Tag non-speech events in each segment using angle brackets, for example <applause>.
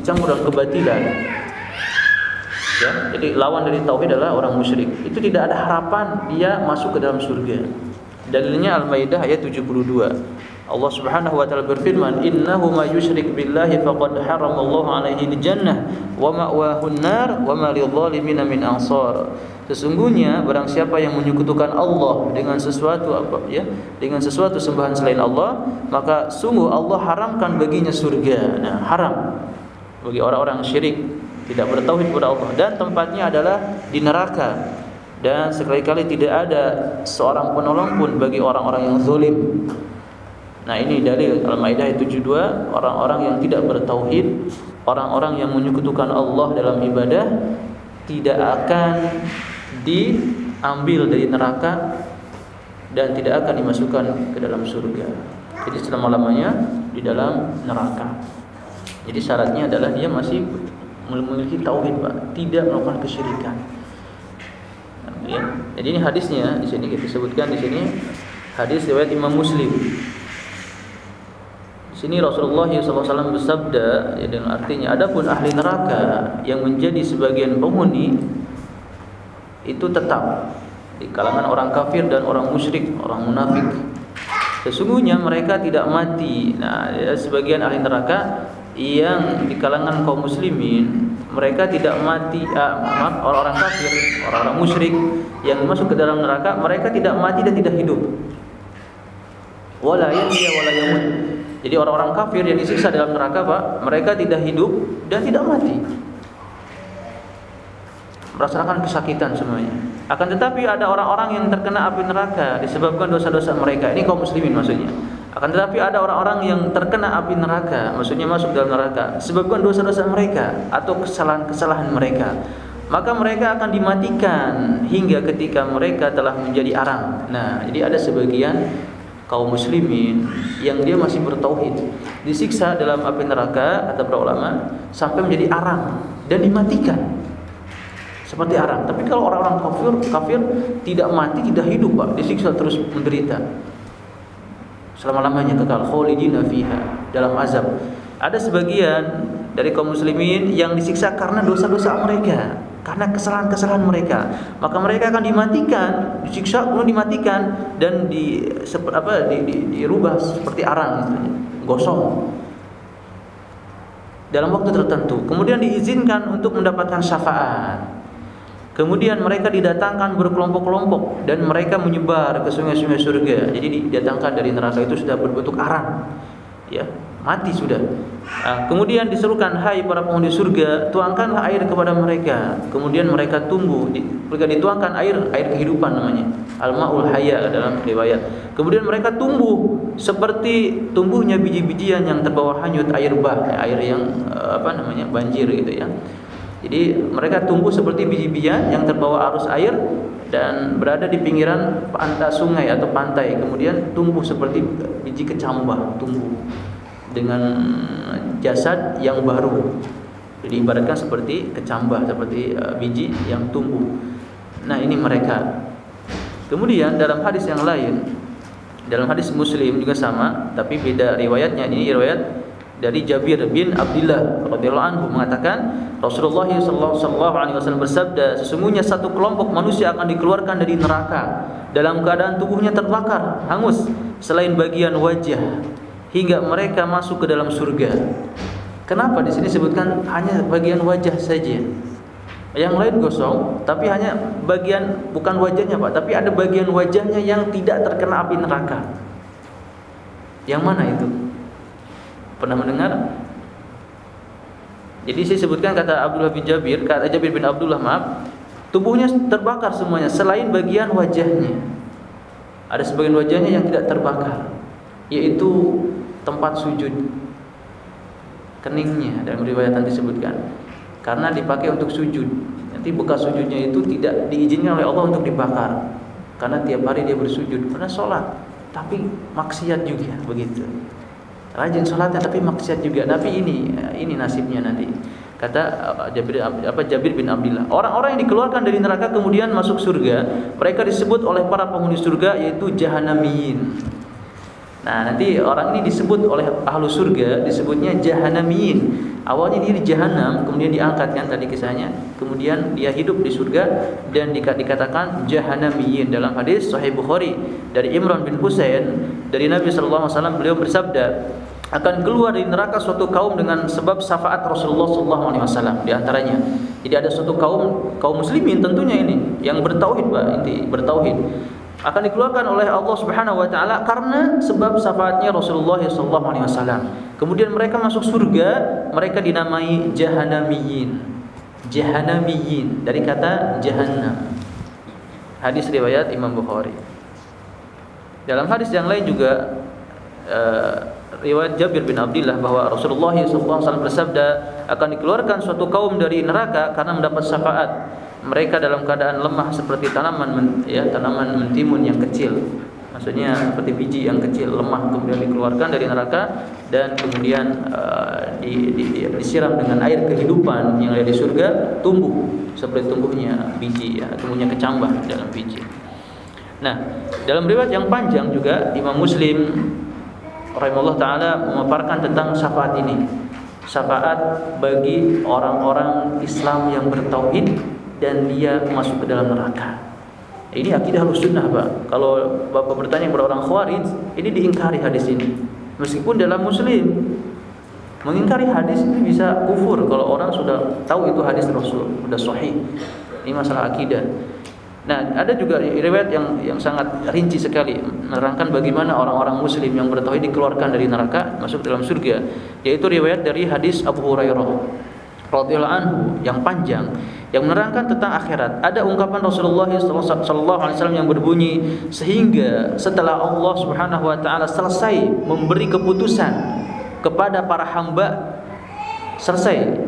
dicampur kebatilan. Ya, jadi lawan dari tauhid adalah orang musyrik. Itu tidak ada harapan dia masuk ke dalam surga. Dalilnya Al-Maidah ayat 72. Allah Subhanahu wa taala berfirman, "Innahu may yusyrik billahi faqad haramallahu alaihi al-jannah wa ma'wahu an-nar wa ma lidh-dhalimin min ansar." Sesungguhnya barang siapa yang menyekutukan Allah dengan sesuatu apa ya, dengan sesuatu sembahan selain Allah, maka sungguh Allah haramkan baginya surga. Nah, haram bagi orang-orang syirik tidak bertauhid kepada Allah dan tempatnya adalah di neraka. Dan sekali-kali tidak ada seorang penolong pun bagi orang-orang yang zalim. Nah ini dalil Al-Maidah 72 orang-orang yang tidak bertauhid, orang-orang yang menyekutukan Allah dalam ibadah tidak akan diambil dari neraka dan tidak akan dimasukkan ke dalam surga. Jadi selama-lamanya di dalam neraka. Jadi syaratnya adalah dia masih memiliki tauhid, Pak, tidak melakukan kesyirikan. Ya. Jadi ini hadisnya di sini kita sebutkan di sini hadis riwayat Imam Muslim sini Rasulullah SAW bersabda ya dengan artinya adapun ahli neraka yang menjadi sebagian penghuni itu tetap di kalangan orang kafir dan orang musyrik, orang munafik. Sesungguhnya mereka tidak mati. Nah, ya, sebagian ahli neraka yang di kalangan kaum muslimin mereka tidak mati ah, maaf orang-orang kafir, orang-orang musyrik yang masuk ke dalam neraka mereka tidak mati dan tidak hidup. Wala yahya wala yamut jadi orang-orang kafir yang disiksa dalam neraka Pak, mereka tidak hidup dan tidak mati. Merasakan kesakitan semuanya. Akan tetapi ada orang-orang yang terkena api neraka disebabkan dosa-dosa mereka. Ini kaum muslimin maksudnya. Akan tetapi ada orang-orang yang terkena api neraka, maksudnya masuk dalam neraka disebabkan dosa-dosa mereka atau kesalahan-kesalahan mereka. Maka mereka akan dimatikan hingga ketika mereka telah menjadi arang. Nah, jadi ada sebagian kaum muslimin yang dia masih bertauhid disiksa dalam api neraka kata para ulama sampai menjadi arang dan dimatikan seperti arang tapi kalau orang-orang kafir kafir tidak mati tidak hidup Pak disiksa terus menderita selama-lamanya kekal. Khalidina fiha. Dalam azab. Ada sebagian dari kaum muslimin yang disiksa karena dosa-dosa mereka. Karena kesalahan-kesalahan mereka. Maka mereka akan dimatikan. Disiksa kemudian dimatikan. Dan di apa di, di, dirubah seperti arang gosong. Dalam waktu tertentu. Kemudian diizinkan untuk mendapatkan syafaat kemudian mereka didatangkan berkelompok-kelompok dan mereka menyebar ke sungai-sungai surga jadi didatangkan dari neraka itu sudah berbentuk arang ya mati sudah. Nah, kemudian diserukan, hai para penghuni surga, tuangkanlah air kepada mereka. Kemudian mereka tumbuh, di, mereka dituangkan air, air kehidupan namanya. Al-ma'ul haya dalam riwayat. Kemudian mereka tumbuh seperti tumbuhnya biji-bijian yang terbawa hanyut air bah, air yang eh, apa namanya banjir gitu ya. Jadi mereka tumbuh seperti biji-bijian yang terbawa arus air dan berada di pinggiran pantai sungai atau pantai. Kemudian tumbuh seperti biji kecambah, tumbuh dengan jasad yang baru. Jadi ibaratkan seperti kecambah, seperti uh, biji yang tumbuh. Nah, ini mereka. Kemudian dalam hadis yang lain, dalam hadis Muslim juga sama, tapi beda riwayatnya. Ini riwayat dari Jabir bin Abdullah radhiyallahu anhu mengatakan Rasulullah sallallahu alaihi wasallam bersabda sesungguhnya satu kelompok manusia akan dikeluarkan dari neraka dalam keadaan tubuhnya terbakar hangus selain bagian wajah hingga mereka masuk ke dalam surga. Kenapa di sini sebutkan hanya bagian wajah saja? Yang lain gosong, tapi hanya bagian bukan wajahnya, Pak, tapi ada bagian wajahnya yang tidak terkena api neraka. Yang mana itu? Pernah mendengar? Jadi saya sebutkan kata Abdullah bin Jabir, kata Jabir bin Abdullah, maaf, tubuhnya terbakar semuanya selain bagian wajahnya. Ada sebagian wajahnya yang tidak terbakar, yaitu tempat sujud keningnya dalam riwayat disebutkan. Karena dipakai untuk sujud. Nanti bekas sujudnya itu tidak diizinkan oleh Allah untuk dibakar. Karena tiap hari dia bersujud karena sholat. Tapi maksiat juga begitu rajin sholatnya tapi maksiat juga. Tapi ini ini nasibnya nanti. Kata Jabir apa Jabir bin Abdullah orang-orang yang dikeluarkan dari neraka kemudian masuk surga mereka disebut oleh para penghuni surga yaitu jahanamiyin Nah, nanti orang ini disebut oleh ahlu surga disebutnya jahanamiyin. Awalnya dia di jahanam, kemudian diangkat kan tadi kisahnya. Kemudian dia hidup di surga dan dikatakan jahanamiyin dalam hadis Sahih Bukhari dari Imran bin Husain dari Nabi sallallahu alaihi wasallam beliau bersabda akan keluar dari neraka suatu kaum dengan sebab syafaat Rasulullah sallallahu alaihi wasallam di antaranya. Jadi ada suatu kaum kaum muslimin tentunya ini yang bertauhid Pak, inti bertauhid akan dikeluarkan oleh Allah Subhanahu wa taala karena sebab syafaatnya Rasulullah sallallahu alaihi wasallam. Kemudian mereka masuk surga, mereka dinamai jahanamiyin. Jahanamiyin dari kata jahannam. Hadis riwayat Imam Bukhari. Dalam hadis yang lain juga uh, riwayat Jabir bin Abdullah bahwa Rasulullah SAW bersabda akan dikeluarkan suatu kaum dari neraka karena mendapat syafaat mereka dalam keadaan lemah seperti tanaman ya tanaman mentimun yang kecil. Maksudnya seperti biji yang kecil lemah kemudian dikeluarkan dari neraka dan kemudian uh, di, di, di, disiram dengan air kehidupan yang ada di surga tumbuh seperti tumbuhnya biji ya tumbuhnya kecambah dalam biji. Nah dalam riwayat yang panjang juga Imam Muslim rahimahullah taala memaparkan tentang syafaat ini. Syafaat bagi orang-orang Islam yang bertauhid dan dia masuk ke dalam neraka. Ini akidah sunnah Pak. Kalau Bapak bertanya kepada orang Khawarij, ini diingkari hadis ini. Meskipun dalam Muslim mengingkari hadis ini bisa kufur kalau orang sudah tahu itu hadis Rasul, sudah sahih. Ini masalah akidah. Nah, ada juga riwayat yang yang sangat rinci sekali menerangkan bagaimana orang-orang muslim yang bertauhid dikeluarkan dari neraka masuk dalam surga, yaitu riwayat dari hadis Abu Hurairah radhiyallahu anhu yang panjang yang menerangkan tentang akhirat. Ada ungkapan Rasulullah wasallam yang berbunyi sehingga setelah Allah Subhanahu wa taala selesai memberi keputusan kepada para hamba selesai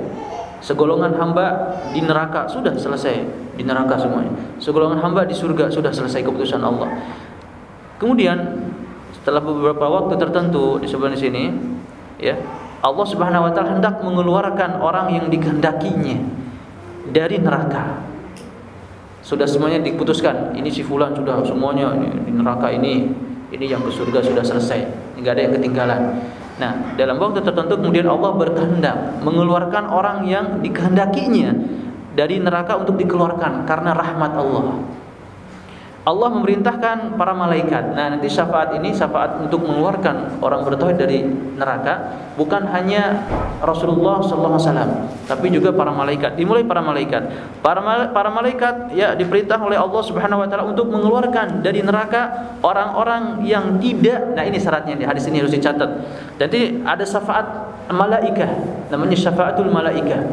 segolongan hamba di neraka sudah selesai di neraka semuanya. Segolongan hamba di surga sudah selesai keputusan Allah. Kemudian setelah beberapa waktu tertentu di sebelah sini ya Allah Subhanahu wa taala hendak mengeluarkan orang yang dikehendakinya dari neraka. Sudah semuanya diputuskan. Ini si fulan sudah semuanya di neraka ini. Ini yang ke surga sudah selesai. Enggak ada yang ketinggalan. Nah, dalam waktu tertentu kemudian Allah berkehendak mengeluarkan orang yang dikehendakinya dari neraka untuk dikeluarkan karena rahmat Allah. Allah memerintahkan para malaikat. Nah, nanti syafaat ini syafaat untuk mengeluarkan orang bertauhid dari neraka bukan hanya Rasulullah sallallahu alaihi wasallam, tapi juga para malaikat. Dimulai para malaikat. Para para malaikat ya diperintah oleh Allah Subhanahu wa taala untuk mengeluarkan dari neraka orang-orang yang tidak. Nah, ini syaratnya di hadis ini harus dicatat. Jadi ada syafaat malaikat, namanya syafaatul malaikat.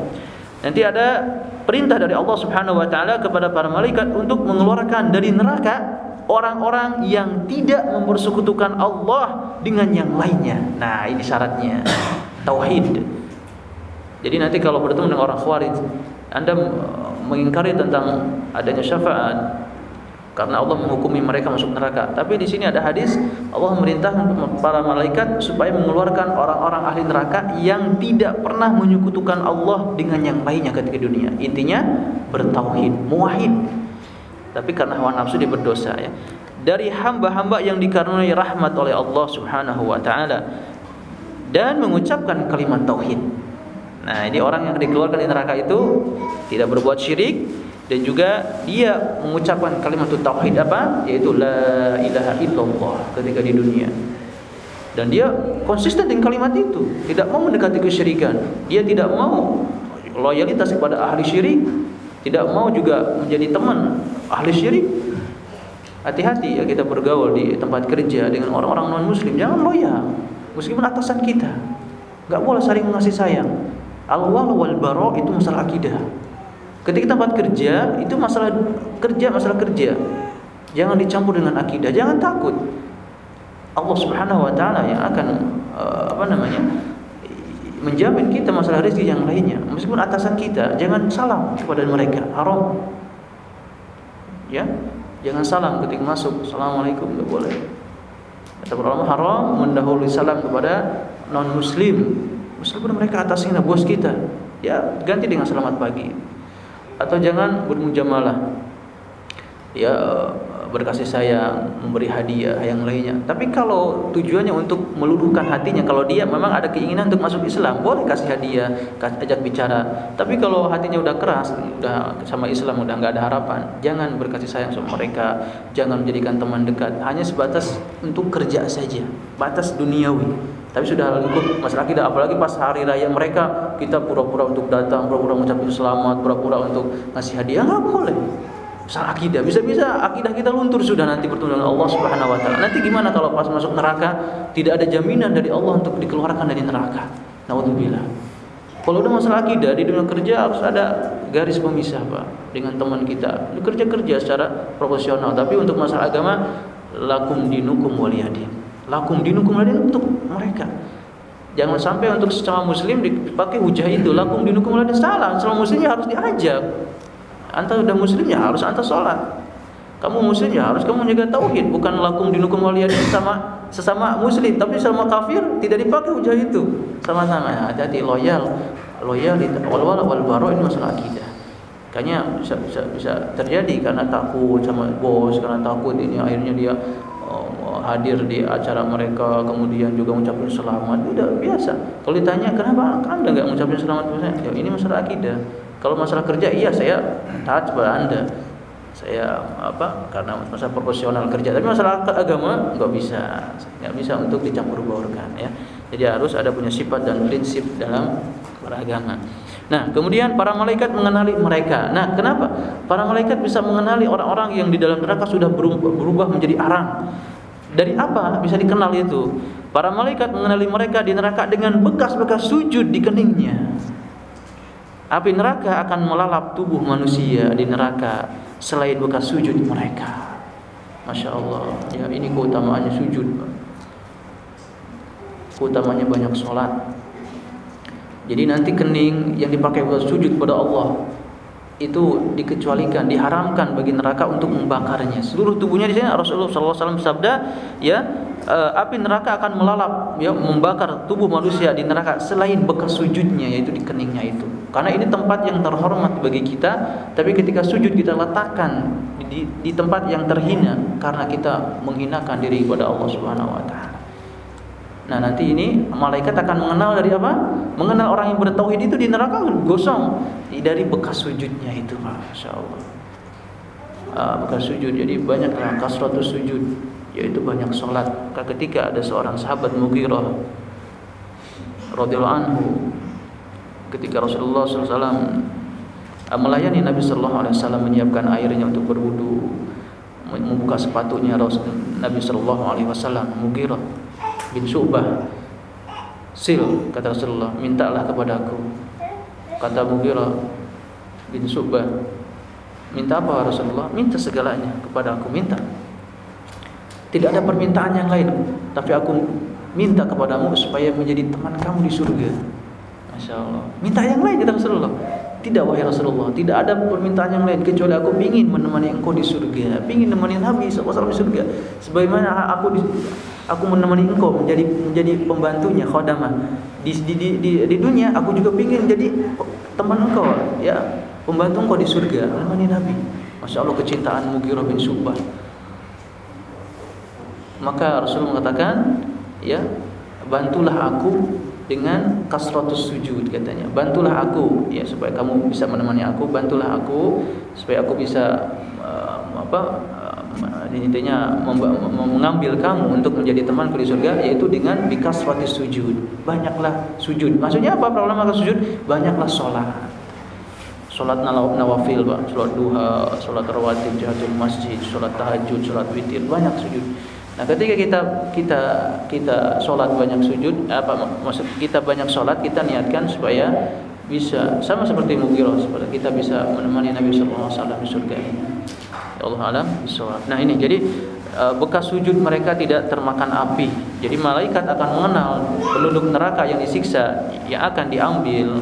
Nanti ada perintah dari Allah Subhanahu wa taala kepada para malaikat untuk mengeluarkan dari neraka orang-orang yang tidak mempersekutukan Allah dengan yang lainnya. Nah, ini syaratnya. Tauhid. Jadi nanti kalau bertemu dengan orang Khawarij, Anda mengingkari tentang adanya syafaat, karena Allah menghukumi mereka masuk neraka. Tapi di sini ada hadis Allah memerintahkan para malaikat supaya mengeluarkan orang-orang ahli neraka yang tidak pernah menyekutukan Allah dengan yang lainnya ketika dunia. Intinya bertauhid, muwahhid. Tapi karena hawa nafsu dia berdosa ya. Dari hamba-hamba yang dikaruniai rahmat oleh Allah Subhanahu wa taala dan mengucapkan kalimat tauhid. Nah, ini orang yang dikeluarkan dari neraka itu tidak berbuat syirik, dan juga dia mengucapkan kalimat tauhid apa? Yaitu la ilaha illallah ketika di dunia. Dan dia konsisten dengan kalimat itu. Tidak mau mendekati kesyirikan. Dia tidak mau loyalitas kepada ahli syirik. Tidak mau juga menjadi teman ahli syirik. Hati-hati ya kita bergaul di tempat kerja dengan orang-orang non muslim jangan loyal. Meskipun atasan kita. Nggak boleh saling mengasih sayang. Al-wal wal bara itu masalah akidah Ketika tempat kerja itu masalah kerja masalah kerja. Jangan dicampur dengan akidah, jangan takut. Allah Subhanahu wa taala yang akan uh, apa namanya? menjamin kita masalah rezeki yang lainnya. Meskipun atasan kita, jangan salam kepada mereka, haram. Ya, jangan salam ketika masuk. Assalamualaikum enggak boleh. Kata ulama haram mendahului salam kepada non muslim. Meskipun mereka atasnya bos kita, ya ganti dengan selamat pagi atau jangan bermujamalah ya berkasih sayang, memberi hadiah yang lainnya. Tapi kalau tujuannya untuk meluluhkan hatinya, kalau dia memang ada keinginan untuk masuk Islam, boleh kasih hadiah, ajak bicara. Tapi kalau hatinya udah keras, udah sama Islam udah nggak ada harapan, jangan berkasih sayang sama mereka, jangan menjadikan teman dekat. Hanya sebatas untuk kerja saja, batas duniawi. Tapi sudah lingkup masalah kita apalagi pas hari raya mereka kita pura-pura untuk datang, pura-pura mengucapkan selamat, pura-pura untuk ngasih hadiah nggak boleh. Soal akidah, bisa-bisa akidah kita luntur sudah nanti bertemu dengan Allah Subhanahu wa taala. Nanti gimana kalau pas masuk neraka tidak ada jaminan dari Allah untuk dikeluarkan dari neraka. Nauzubillah. Kalau udah masalah akidah di dunia kerja harus ada garis pemisah, Pak, dengan teman kita. Kerja-kerja secara profesional, tapi untuk masalah agama lakum dinukum waliyadin. Lakum dinukum waliyadin untuk mereka. Jangan sampai untuk sesama muslim dipakai hujah itu lakum dinukum waliyadin salah. Sesama muslimnya harus diajak Anta sudah muslim ya harus anta sholat. Kamu muslim ya harus kamu menjaga tauhid, bukan lakum dinukum waliyadin sama sesama muslim, tapi sama kafir tidak dipakai hujah itu. Sama-sama ya, hati-hati loyal, loyal wal wal wal baro ini masalah akidah. Kayaknya bisa, bisa bisa terjadi karena takut sama bos, karena takut ini akhirnya dia hadir di acara mereka kemudian juga mengucapkan selamat tidak biasa kalau ditanya kenapa anda nggak mengucapkan selamat ya ini masalah akidah kalau masalah kerja iya saya taat kepada Anda. Saya apa? Karena masalah proporsional kerja. Tapi masalah agama nggak bisa. nggak bisa untuk dicampur baurkan ya. Jadi harus ada punya sifat dan prinsip dalam beragama. Nah, kemudian para malaikat mengenali mereka. Nah, kenapa? Para malaikat bisa mengenali orang-orang yang di dalam neraka sudah berubah menjadi arang. Dari apa bisa dikenal itu? Para malaikat mengenali mereka di neraka dengan bekas-bekas sujud di keningnya. Api neraka akan melalap tubuh manusia di neraka selain bekas sujud mereka. Masya Allah, ya ini keutamaannya sujud. Keutamanya banyak sholat. Jadi nanti kening yang dipakai buat sujud pada Allah itu dikecualikan, diharamkan bagi neraka untuk membakarnya. Seluruh tubuhnya di sini Rasulullah SAW bersabda, ya uh, api neraka akan melalap, ya membakar tubuh manusia di neraka selain bekas sujudnya yaitu di keningnya itu. Karena ini tempat yang terhormat bagi kita, tapi ketika sujud kita letakkan di, di tempat yang terhina karena kita menghinakan diri kepada Allah Subhanahu wa taala. Nah, nanti ini malaikat akan mengenal dari apa? Mengenal orang yang bertauhid itu di neraka gosong. Dari bekas sujudnya itu, Masya Allah. Uh, bekas sujud. Jadi banyak kasratus sujud. Yaitu banyak sholat ketika ada seorang sahabat Mughirah radhiyallahu anhu ketika Rasulullah SAW melayani Nabi Sallallahu Alaihi Wasallam menyiapkan airnya untuk berwudu, membuka sepatunya Nabi Sallallahu Alaihi Wasallam, Mughirah bin Subah, sil kata Rasulullah, mintalah kepadaku. Kata Mughirah bin Subah, minta apa Rasulullah? Minta segalanya kepada aku, minta. Tidak ada permintaan yang lain, tapi aku minta kepadamu supaya menjadi teman kamu di surga. Masya Allah. Minta yang lain kata Rasulullah. Tidak wahai Rasulullah, tidak ada permintaan yang lain kecuali aku ingin menemani engkau di surga, ingin menemani Nabi SAW di surga. Sebagaimana aku di, aku menemani engkau menjadi menjadi pembantunya khodamah di, di, di, di, di dunia aku juga ingin jadi teman engkau ya pembantu engkau di surga. Menemani Nabi. Masya Allah kecintaan Mughirah bin Subah maka Rasul mengatakan ya bantulah aku dengan kasratus sujud katanya. Bantulah aku ya supaya kamu bisa menemani aku, bantulah aku supaya aku bisa uh, apa uh, intinya mengambil kamu untuk menjadi temanku di surga yaitu dengan bikasratis sujud. Banyaklah sujud. Maksudnya apa? Problema sujud? Banyaklah sholat. Sholat nawafil, Pak. Sholat duha, sholat rawatib, jihadul masjid, sholat tahajud, sholat witir, banyak sujud. Nah, ketika kita kita kita sholat banyak sujud, apa maksud kita banyak sholat, kita niatkan supaya bisa sama seperti Mughirah, supaya kita bisa menemani Nabi Sallallahu Alaihi Wasallam di surga ini. Ya Allah alam bisawab. Nah ini jadi e, bekas sujud mereka tidak termakan api. Jadi malaikat akan mengenal penduduk neraka yang disiksa yang akan diambil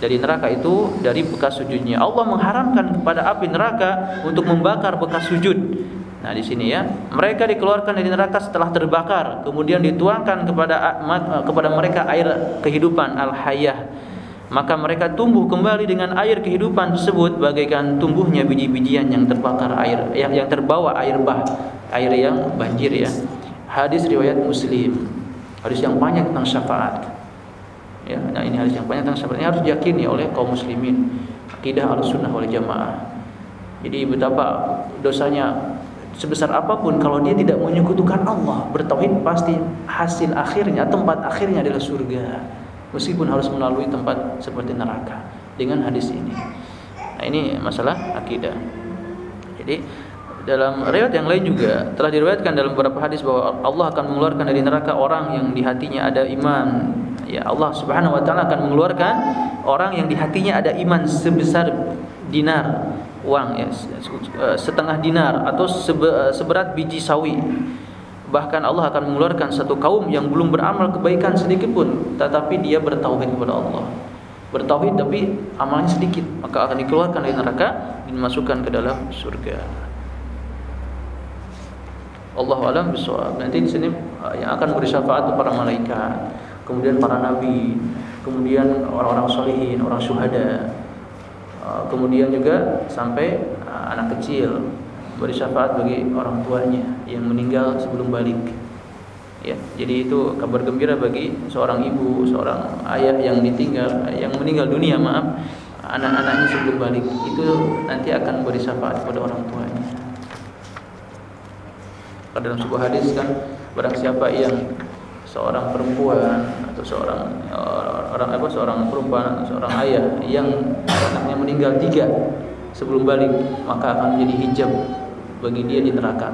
dari neraka itu dari bekas sujudnya. Allah mengharamkan kepada api neraka untuk membakar bekas sujud Nah, di sini ya, mereka dikeluarkan dari neraka setelah terbakar, kemudian dituangkan kepada kepada mereka air kehidupan al-hayah. maka mereka tumbuh kembali dengan air kehidupan tersebut bagaikan tumbuhnya biji-bijian yang terbakar air yang, yang terbawa air bah air yang banjir ya. Hadis riwayat muslim. Hadis yang banyak tentang syafaat. Ya nah ini hadis yang banyak tentang syafaat. Ini harus diyakini oleh kaum muslimin. Akidah al-sunnah wal jamaah. Jadi betapa dosanya sebesar apa pun kalau dia tidak menyekutukan Allah bertauhid pasti hasil akhirnya tempat akhirnya adalah surga meskipun harus melalui tempat seperti neraka dengan hadis ini. Nah, ini masalah akidah. Jadi dalam riwayat yang lain juga telah diriwayatkan dalam beberapa hadis bahwa Allah akan mengeluarkan dari neraka orang yang di hatinya ada iman. Ya Allah Subhanahu wa taala akan mengeluarkan orang yang di hatinya ada iman sebesar dinar uang ya setengah dinar atau seberat biji sawi Bahkan Allah akan mengeluarkan satu kaum yang belum beramal kebaikan sedikit pun, tetapi dia bertauhid kepada Allah. Bertauhid tapi amalnya sedikit, maka akan dikeluarkan dari neraka dimasukkan ke dalam surga. Allah alam bisawab. Nanti di sini uh, yang akan beri syafaat para malaikat, kemudian para nabi, kemudian orang-orang solihin, orang syuhada, uh, kemudian juga sampai uh, anak kecil, beri syafaat bagi orang tuanya yang meninggal sebelum balik. Ya, jadi itu kabar gembira bagi seorang ibu, seorang ayah yang ditinggal, yang meninggal dunia, maaf, anak-anaknya sebelum balik. Itu nanti akan beri syafaat kepada orang tuanya. Dalam sebuah hadis kan, barang siapa yang seorang perempuan atau seorang orang apa seorang perempuan seorang ayah yang anaknya meninggal tiga sebelum balik maka akan menjadi hijab bagi dia di neraka.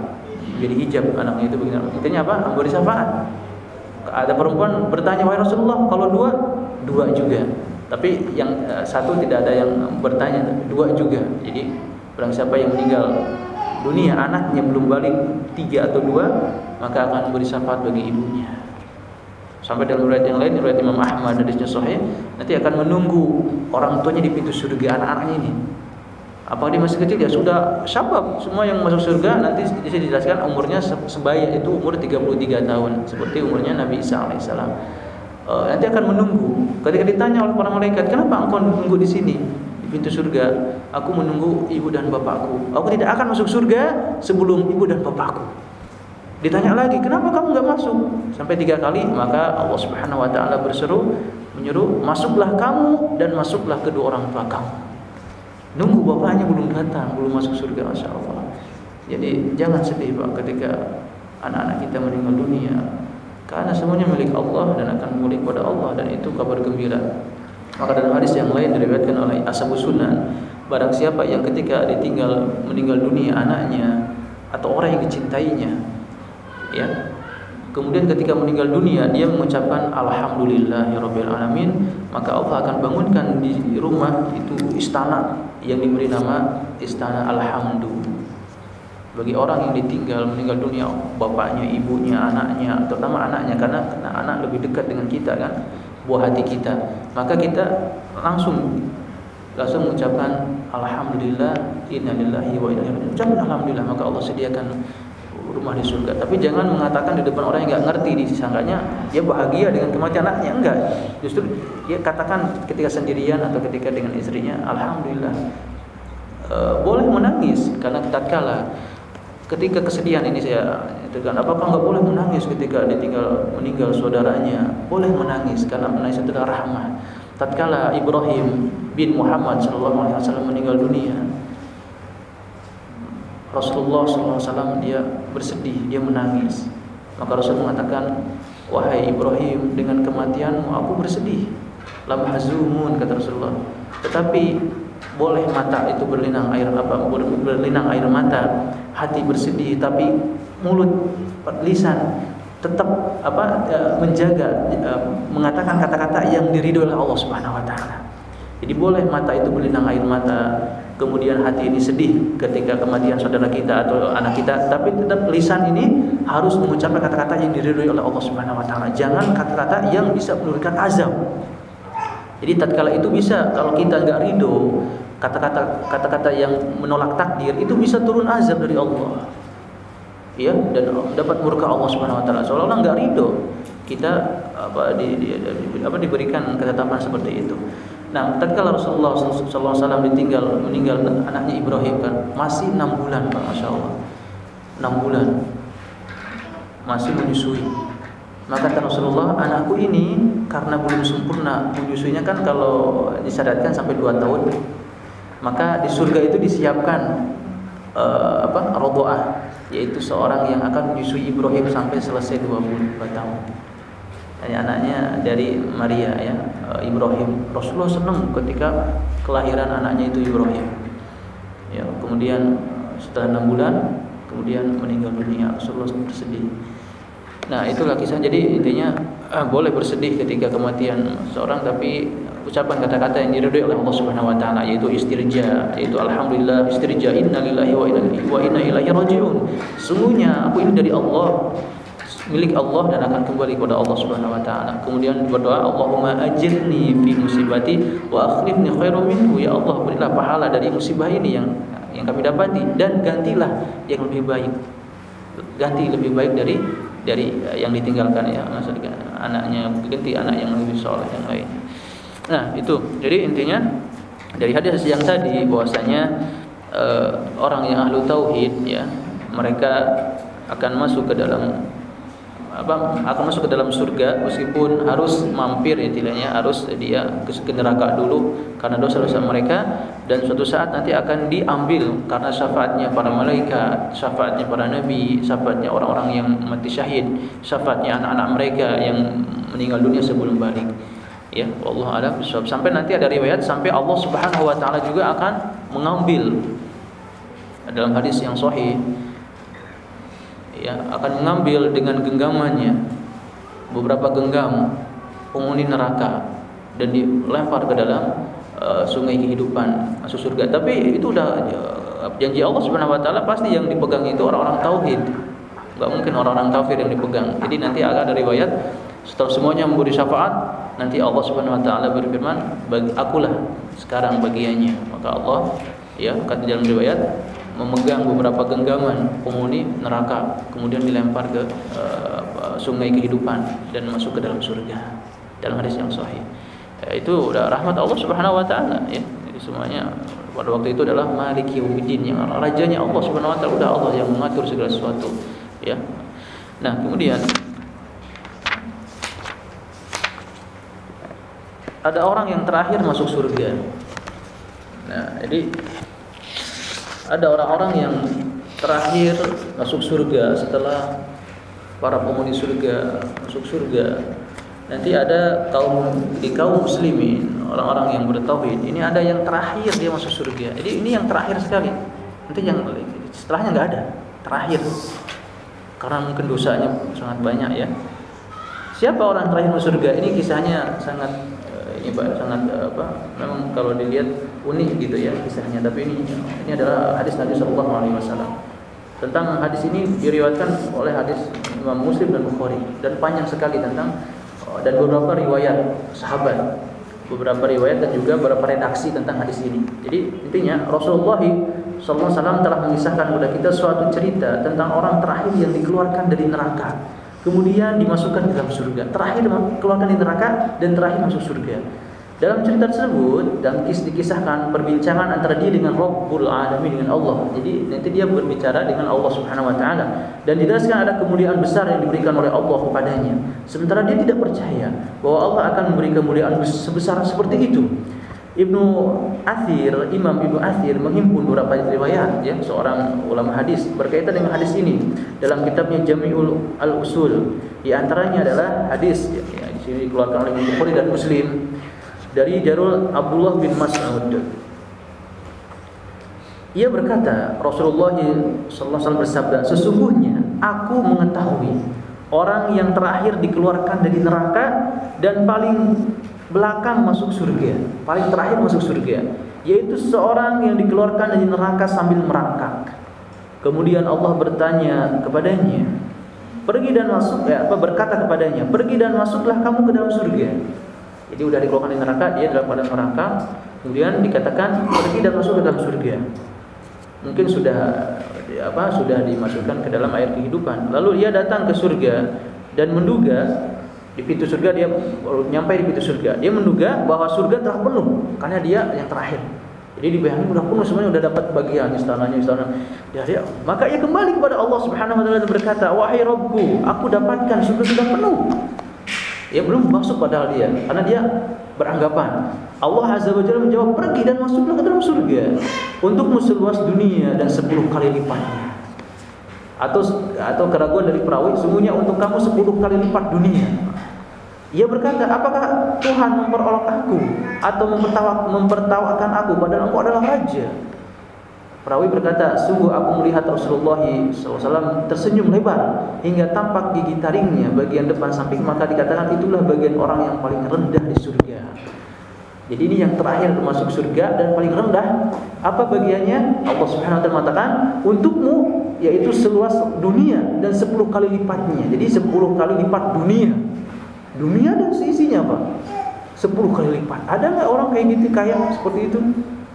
Jadi hijab anaknya itu bagi neraka. Intinya apa? Memberi syafaat. Ada perempuan bertanya, "Wahai Rasulullah, kalau dua, dua juga." Tapi yang uh, satu tidak ada yang bertanya, dua juga. Jadi barang siapa yang meninggal dunia anaknya belum balik tiga atau dua, maka akan memberi syafaat bagi ibunya. Sampai dalam riwayat yang lain, riwayat Imam Ahmad hadisnya sahih, nanti akan menunggu orang tuanya di pintu surga anak-anaknya ini. Apa dia masih kecil? Ya sudah syabab. Semua yang masuk surga nanti bisa dijelaskan umurnya sebaya itu umur 33 tahun seperti umurnya Nabi Isa alaihissalam uh, nanti akan menunggu. Ketika ditanya oleh para malaikat kenapa engkau menunggu di sini di pintu surga? Aku menunggu ibu dan bapakku. Aku tidak akan masuk surga sebelum ibu dan bapakku ditanya lagi kenapa kamu nggak masuk? Sampai tiga kali maka Allah Subhanahu Wa Taala berseru menyuruh masuklah kamu dan masuklah kedua orang tua kamu. Nunggu bapaknya belum datang, belum masuk surga Masya Allah Jadi jangan sedih Pak ketika anak-anak kita meninggal dunia. Karena semuanya milik Allah dan akan milik pada Allah Dan itu kabar gembira. Maka dalam hadis yang lain diriwayatkan oleh Ashabu Sunan Barang siapa yang ketika ditinggal meninggal dunia anaknya Atau orang yang dicintainya Ya Kemudian ketika meninggal dunia dia mengucapkan alhamdulillahirabbil alamin, maka Allah akan bangunkan di rumah itu istana yang diberi nama istana alhamdu. Bagi orang yang ditinggal meninggal dunia bapaknya, ibunya, anaknya, terutama anaknya karena, karena anak lebih dekat dengan kita kan, buah hati kita. Maka kita langsung langsung mengucapkan alhamdulillah innalillahi wa inna ilaihi raji'un. alhamdulillah maka Allah sediakan rumah di surga. Tapi jangan mengatakan di depan orang yang nggak ngerti disangkanya dia bahagia dengan kematian anaknya enggak. Justru dia katakan ketika sendirian atau ketika dengan istrinya, alhamdulillah. E, boleh menangis karena tatkala ketika kesedihan ini saya tekan apakah enggak boleh menangis ketika ditinggal meninggal saudaranya? Boleh menangis karena menangis itu adalah rahmah. Tatkala Ibrahim bin Muhammad sallallahu alaihi wasallam meninggal dunia, Rasulullah SAW dia bersedih, dia menangis. Maka Rasul mengatakan, wahai Ibrahim dengan kematianmu aku bersedih. Lam hazumun kata Rasulullah. Tetapi boleh mata itu berlinang air apa berlinang air mata, hati bersedih tapi mulut lisan tetap apa e, menjaga e, mengatakan kata-kata yang diridhoi oleh Allah Subhanahu wa taala. Jadi boleh mata itu berlinang air mata, kemudian hati ini sedih ketika kematian saudara kita atau anak kita, tapi tetap lisan ini harus mengucapkan kata-kata yang diridhoi oleh Allah Subhanahu wa taala. Jangan kata-kata yang bisa menurunkan azab. Jadi tatkala itu bisa kalau kita enggak ridho, kata-kata kata-kata yang menolak takdir itu bisa turun azab dari Allah. Ya, dan dapat murka Allah Subhanahu wa taala. Seolah-olah enggak ridho kita apa di, di, di apa diberikan ketetapan seperti itu. Nah, tatkala Rasulullah SAW ditinggal meninggal anaknya Ibrahim kan masih enam bulan, Pak, masya Allah, enam bulan masih menyusui. Maka kata Rasulullah, anakku ini karena belum sempurna menyusuinya kan kalau disyariatkan sampai dua tahun, maka di surga itu disiapkan uh, apa rodoah yaitu seorang yang akan menyusui Ibrahim sampai selesai 22 tahun. Ini anaknya dari Maria ya eh, Ibrahim. Rasulullah senang ketika kelahiran anaknya itu Ibrahim. Ya, kemudian setelah enam bulan kemudian meninggal dunia Rasulullah bersedih. Nah itulah kisah. Jadi intinya eh, boleh bersedih ketika kematian seorang tapi ucapan kata-kata yang diridhoi oleh Allah Subhanahu wa taala yaitu istirja yaitu alhamdulillah istirja innalillahi wa inna wa inna ilaihi rajiun sungguhnya aku ini dari Allah milik Allah dan akan kembali kepada Allah Subhanahu wa taala. Kemudian berdoa Allahumma ajirni fi musibati wa akhlifni khairum minhu ya Allah berilah pahala dari musibah ini yang yang kami dapati dan gantilah yang lebih baik. Ganti lebih baik dari dari yang ditinggalkan ya maksudnya anaknya ganti anak yang lebih soleh yang lainnya. Nah, itu. Jadi intinya dari hadis yang tadi bahwasanya uh, orang yang ahlu tauhid ya, mereka akan masuk ke dalam apa akan masuk ke dalam surga meskipun harus mampir intinya harus dia ke neraka dulu karena dosa-dosa mereka dan suatu saat nanti akan diambil karena syafaatnya para malaikat, syafaatnya para nabi, syafaatnya orang-orang yang mati syahid, syafaatnya anak-anak mereka yang meninggal dunia sebelum balik. Ya Allah alam sampai nanti ada riwayat sampai Allah Subhanahu wa taala juga akan mengambil dalam hadis yang sahih ya akan mengambil dengan genggamannya beberapa genggam penghuni neraka dan dilempar ke dalam uh, sungai kehidupan masuk surga. Tapi itu udah uh, janji Allah Subhanahu wa taala pasti yang dipegang itu orang-orang tauhid. Nggak mungkin orang-orang kafir yang dipegang. Jadi nanti ada riwayat setelah semuanya memberi syafaat, nanti Allah Subhanahu wa taala berfirman, "Bagi akulah sekarang bagiannya." Maka Allah ya kata dalam riwayat memegang beberapa genggaman penghuni neraka kemudian dilempar ke uh, sungai kehidupan dan masuk ke dalam surga. Dalam hadis yang sahih. Ya, itu udah rahmat Allah Subhanahu wa taala ya. Jadi semuanya pada waktu itu adalah Maliki Yaumiddin yang rajanya Allah Subhanahu wa taala. Udah Allah yang mengatur segala sesuatu ya. Nah kemudian ada orang yang terakhir masuk surga. Nah, jadi ada orang-orang yang terakhir masuk surga setelah para penghuni surga masuk surga. Nanti ada kaum di kaum muslimin, orang-orang yang bertauhid. Ini ada yang terakhir dia masuk surga. Jadi ini yang terakhir sekali. Nanti yang setelahnya nggak ada. Terakhir. Karena mungkin dosanya sangat banyak ya. Siapa orang terakhir masuk surga? Ini kisahnya sangat ini Pak sangat eh, apa memang kalau dilihat unik gitu ya kisahnya tapi ini ini adalah hadis Nabi Shallallahu Alaihi Wasallam tentang hadis ini diriwayatkan oleh hadis Imam Muslim dan Bukhari dan panjang sekali tentang eh, dan beberapa riwayat sahabat beberapa riwayat dan juga beberapa redaksi tentang hadis ini. Jadi intinya Rasulullah SAW telah mengisahkan kepada kita suatu cerita tentang orang terakhir yang dikeluarkan dari neraka kemudian dimasukkan ke dalam surga. Terakhir keluarkan di neraka dan terakhir masuk surga. Dalam cerita tersebut dan kis dikisahkan perbincangan antara dia dengan Rabbul Alamin dengan Allah. Jadi nanti dia berbicara dengan Allah Subhanahu wa taala dan dijelaskan ada kemuliaan besar yang diberikan oleh Allah kepadanya. Sementara dia tidak percaya bahwa Allah akan memberi kemuliaan sebesar seperti itu. Ibnu Athir, Imam Ibnu Athir menghimpun beberapa riwayat ya seorang ulama hadis berkaitan dengan hadis ini dalam kitabnya Jami'ul Al-Usul. Di antaranya adalah hadis ya, di sini dikeluarkan oleh Bukhari dan Muslim dari Jarul Abdullah bin Mas'ud. Ia berkata, Rasulullah SAW bersabda, sesungguhnya aku mengetahui orang yang terakhir dikeluarkan dari neraka dan paling belakang masuk surga, paling terakhir masuk surga, yaitu seorang yang dikeluarkan dari neraka sambil merangkak. Kemudian Allah bertanya kepadanya, pergi dan masuk ya, apa berkata kepadanya, pergi dan masuklah kamu ke dalam surga. Jadi udah dikeluarkan dari neraka, dia dalam keadaan merangkak. Kemudian dikatakan pergi dan masuk ke dalam surga. Mungkin sudah apa sudah dimasukkan ke dalam air kehidupan. Lalu ia datang ke surga dan menduga di pintu surga dia nyampe di pintu surga. Dia menduga bahwa surga telah penuh karena dia yang terakhir. Jadi dibayangkan udah penuh semuanya udah dapat bagian istananya istana. Dia, dia maka ia kembali kepada Allah Subhanahu wa taala dan berkata, "Wahai Rabbku, aku dapatkan surga sudah penuh." Ya belum masuk padahal dia. Karena dia beranggapan Allah Azza wa Jalla menjawab pergi dan masuklah ke dalam surga untukmu seluas dunia dan sepuluh kali lipatnya. Atau atau keraguan dari perawi sungguhnya untuk kamu sepuluh kali lipat dunia. Ia berkata apakah Tuhan memperolok aku atau mempertawa, mempertawakan aku padahal aku adalah raja Perawi berkata, sungguh aku melihat Rasulullah SAW tersenyum lebar hingga tampak gigi taringnya bagian depan samping maka dikatakan itulah bagian orang yang paling rendah di surga. Jadi ini yang terakhir masuk surga dan paling rendah. Apa bagiannya? Allah Subhanahu wa taala mengatakan, "Untukmu yaitu seluas dunia dan 10 kali lipatnya." Jadi 10 kali lipat dunia. Dunia dan seisinya, Pak. 10 kali lipat. Ada nggak orang kayak gitu kaya seperti itu?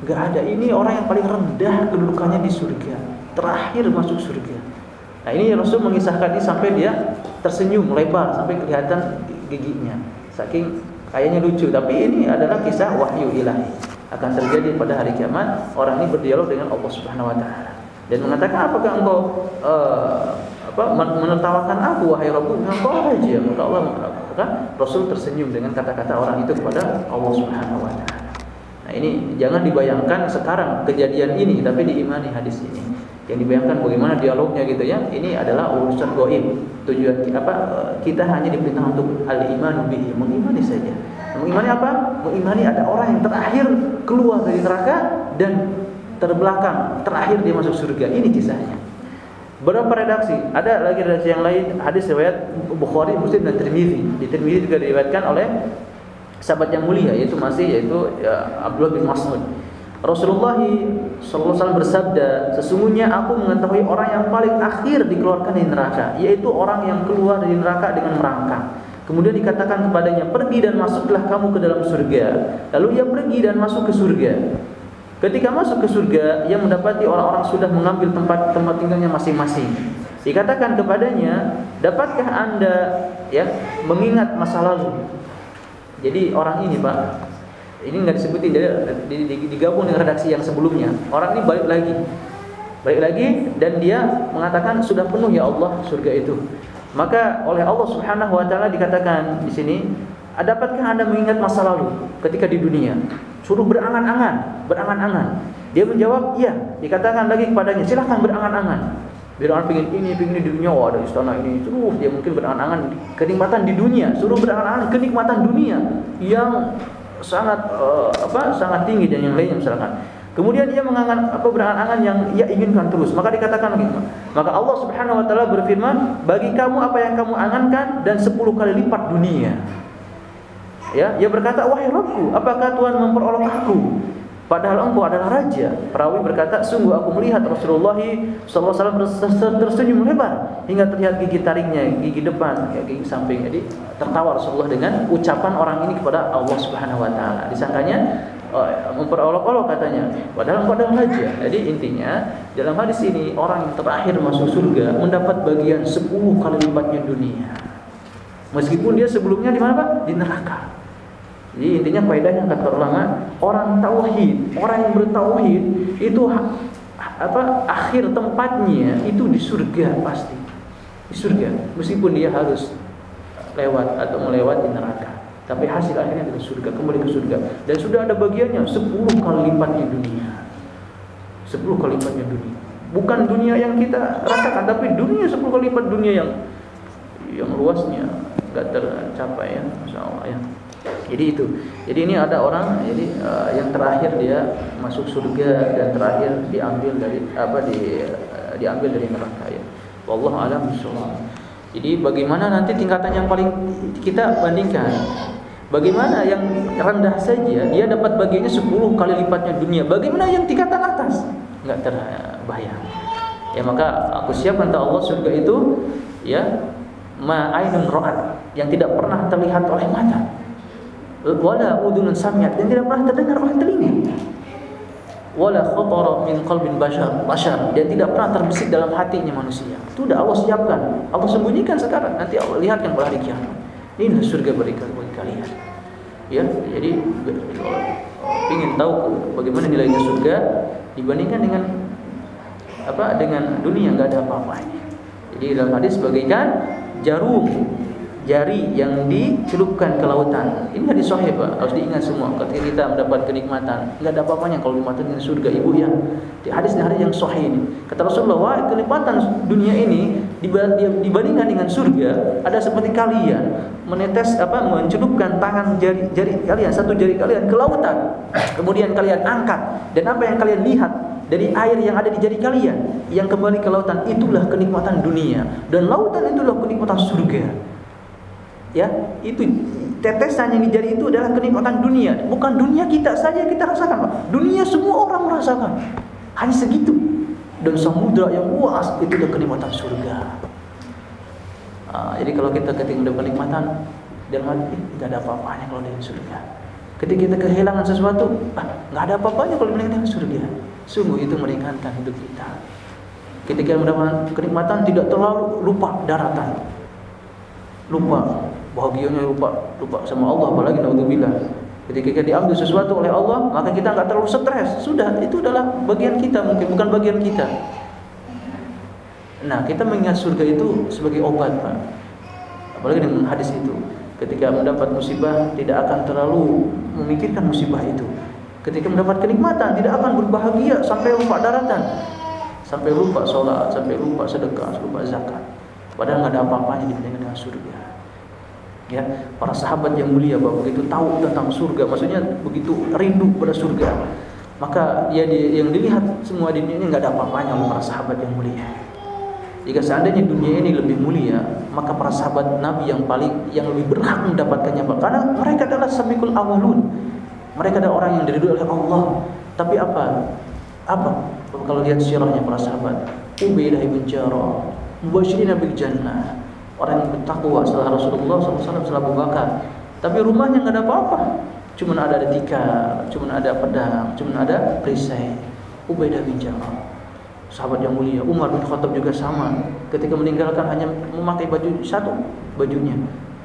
Enggak ada. Ini orang yang paling rendah kedudukannya di surga. Terakhir masuk surga. Nah, ini Rasul mengisahkan ini sampai dia tersenyum lebar sampai kelihatan giginya. Saking kayaknya lucu, tapi ini adalah kisah wahyu ilahi. Akan terjadi pada hari kiamat, orang ini berdialog dengan Allah Subhanahu wa taala dan mengatakan apakah engkau uh, apa menertawakan aku wahai Rabbku engkau aja maka Allah maka Rasul tersenyum dengan kata-kata orang itu kepada Allah Subhanahu wa taala nah ini jangan dibayangkan sekarang kejadian ini tapi diimani hadis ini. Yang dibayangkan bagaimana dialognya gitu ya ini adalah urusan goib. Tujuan apa kita hanya diperintah untuk al iman bihi mengimani saja. Mengimani apa? Mengimani ada orang yang terakhir keluar dari neraka dan terbelakang terakhir dia masuk surga. Ini kisahnya. Berapa redaksi? Ada lagi redaksi yang lain hadis riwayat Bukhari Muslim dan Tirmizi. Di Tirmizi juga diriwayatkan oleh sahabat yang mulia yaitu masih yaitu ya, Abdullah bin Mas'ud Rasulullah SAW bersabda, sesungguhnya aku mengetahui orang yang paling akhir dikeluarkan dari neraka, yaitu orang yang keluar dari neraka dengan merangkak. Kemudian dikatakan kepadanya, pergi dan masuklah kamu ke dalam surga. Lalu ia pergi dan masuk ke surga. Ketika masuk ke surga, ia mendapati orang-orang sudah mengambil tempat tempat tinggalnya masing-masing. Dikatakan kepadanya, dapatkah anda ya mengingat masa lalu? Jadi orang ini pak, ini nggak disebutin jadi digabung dengan redaksi yang sebelumnya. Orang ini balik lagi, balik lagi dan dia mengatakan sudah penuh ya Allah surga itu. Maka oleh Allah Subhanahu Wa Taala dikatakan di sini, dapatkah anda mengingat masa lalu ketika di dunia? Suruh berangan-angan, berangan-angan. Dia menjawab, iya. Dikatakan lagi kepadanya, silahkan berangan-angan. Orang pengen ini, pengen ini di dunia, oh ada istana ini. Suruh dia mungkin berangan-angan kenikmatan di dunia. Suruh berangan-angan kenikmatan dunia yang sangat uh, apa sangat tinggi dan yang lainnya misalkan. Kemudian dia mengangan apa berangan-angan yang ia inginkan terus. Maka dikatakan lagi, maka Allah Subhanahu wa taala berfirman, "Bagi kamu apa yang kamu angankan dan 10 kali lipat dunia." Ya, ia berkata, "Wahai Rabbku, apakah Tuhan memperolok aku? Padahal engkau adalah raja." Perawi berkata, "Sungguh aku melihat Rasulullah SAW tersenyum lebar hingga terlihat gigi taringnya, gigi depan, gigi samping." Jadi tertawa Rasulullah dengan ucapan orang ini kepada Allah Subhanahu wa taala. Disangkanya oh, memperolok-olok katanya, padahal engkau adalah raja. Jadi intinya dalam hadis ini orang yang terakhir masuk surga mendapat bagian 10 kali lipatnya dunia. Meskipun dia sebelumnya di mana Pak? Di neraka. Jadi intinya faedahnya kata ulama, orang tauhid, orang yang bertauhid itu apa akhir tempatnya itu di surga pasti. Di surga, meskipun dia harus lewat atau melewati neraka. Tapi hasil akhirnya di surga, kembali ke surga. Dan sudah ada bagiannya 10 kali lipatnya dunia. 10 kali lipatnya dunia. Bukan dunia yang kita rasakan, tapi dunia 10 kali lipat dunia yang yang luasnya enggak tercapai ya, Masya Allah ya. Jadi itu. Jadi ini ada orang jadi uh, yang terakhir dia masuk surga dan terakhir diambil dari apa di uh, diambil dari neraka ya. Wallahu alam Jadi bagaimana nanti tingkatan yang paling kita bandingkan? Bagaimana yang rendah saja dia dapat bagiannya 10 kali lipatnya dunia. Bagaimana yang tingkatan atas? Enggak terbayang. Ya maka aku siap untuk Allah surga itu ya ma'ainun ra'at yang tidak pernah terlihat oleh mata wala udhunun samiat dan tidak pernah terdengar oleh telinga. Wala khatara min qalbin bashar bashar. Dan tidak pernah terbesit dalam hatinya manusia. Itu sudah Allah siapkan. Allah sembunyikan sekarang. Nanti Allah lihatkan pada hari kiamat. Ini surga bagi kalian. Ya, jadi ingin tahu bagaimana nilainya surga dibandingkan dengan apa dengan dunia nggak ada apa-apanya. Jadi dalam hadis bagaikan jarum jari yang dicelupkan ke lautan. Ini hadis sahih Pak, harus diingat semua. Ketika kita mendapat kenikmatan, enggak ada apa-apanya kalau dinikmati dengan surga ibu ya. Di hadis ini hadis yang sahih ini. Kata Rasulullah, wah kenikmatan dunia ini dibandingkan dengan surga ada seperti kalian menetes apa mencelupkan tangan jari jari kalian satu jari kalian ke lautan kemudian kalian angkat dan apa yang kalian lihat dari air yang ada di jari kalian yang kembali ke lautan itulah kenikmatan dunia dan lautan itulah kenikmatan surga ya itu tetesan yang di jari itu adalah kenikmatan dunia. Bukan dunia kita saja kita rasakan Pak. Dunia semua orang merasakan. Hanya segitu. Dan samudra yang luas itu adalah kenikmatan surga. Uh, jadi kalau kita mendapat kenikmatan dalam hati tidak ada apa-apanya kalau di surga. Ketika kita kehilangan sesuatu ah, nggak ada apa-apanya kalau di surga. Sungguh itu meringankan hidup kita. Ketika mendapatkan kenikmatan tidak terlalu lupa daratan. Lupa bahagianya lupa lupa sama Allah apalagi naudzubillah. Ketika diambil sesuatu oleh Allah maka kita nggak terlalu stres. Sudah itu adalah bagian kita mungkin bukan bagian kita. Nah kita mengingat surga itu sebagai obat pak. Apalagi dengan hadis itu. Ketika mendapat musibah tidak akan terlalu memikirkan musibah itu. Ketika mendapat kenikmatan tidak akan berbahagia sampai lupa daratan. Sampai lupa sholat sampai lupa sedekah lupa zakat. Padahal nggak ada apa-apanya dibandingkan dengan surga ya para sahabat yang mulia bahwa begitu tahu tentang surga maksudnya begitu rindu pada surga maka ya di, yang dilihat semua di dunia ini nggak ada apa-apanya para sahabat yang mulia. Jika seandainya dunia ini lebih mulia maka para sahabat Nabi yang paling yang lebih berhak mendapatkannya karena mereka adalah sabikul awalun. Mereka adalah orang yang diridhoi oleh Allah. Tapi apa? Apa? Kalau lihat sirahnya para sahabat Ubaidah bin Jarrah mubasyirin bil jannah orang yang bertakwa setelah Rasulullah SAW setelah Abu Bakar. Tapi rumahnya nggak ada apa-apa. Cuma ada tikar, cuma ada pedang, cuma ada perisai. Ubaidah bin Jarrah. Sahabat yang mulia, Umar bin Khattab juga sama. Ketika meninggalkan hanya memakai baju satu bajunya.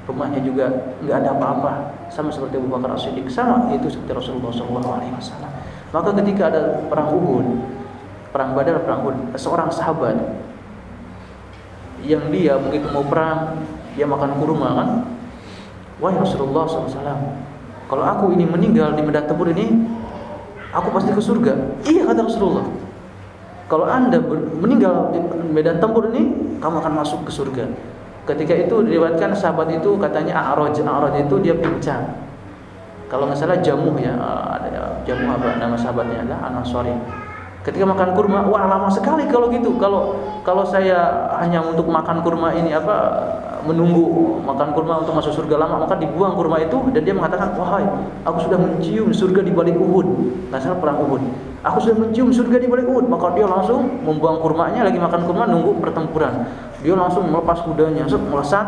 Rumahnya juga nggak ada apa-apa, sama seperti Abu Bakar As-Siddiq, sama itu seperti Rasulullah SAW. Maka ketika ada perang Uhud, perang Badar, perang Uhud, seorang sahabat yang dia begitu mau perang dia makan kurma kan? Wahai Rasulullah SAW kalau aku ini meninggal di medan tempur ini aku pasti ke surga. Iya kata Rasulullah. Kalau anda meninggal di medan tempur ini kamu akan masuk ke surga. Ketika itu diriwayatkan sahabat itu katanya A'raj A'raj itu dia pincang kalau nggak salah jamuh ya ada jamuh apa nama sahabatnya? Adalah Anasori Ketika makan kurma, wah lama sekali kalau gitu. Kalau kalau saya hanya untuk makan kurma ini apa menunggu makan kurma untuk masuk surga lama, maka dibuang kurma itu dan dia mengatakan, "Wahai, aku sudah mencium surga di balik Uhud." Salah perang Uhud. Aku sudah mencium surga di balik Uhud, maka dia langsung membuang kurmanya lagi makan kurma nunggu pertempuran. Dia langsung melepas kudanya, melesat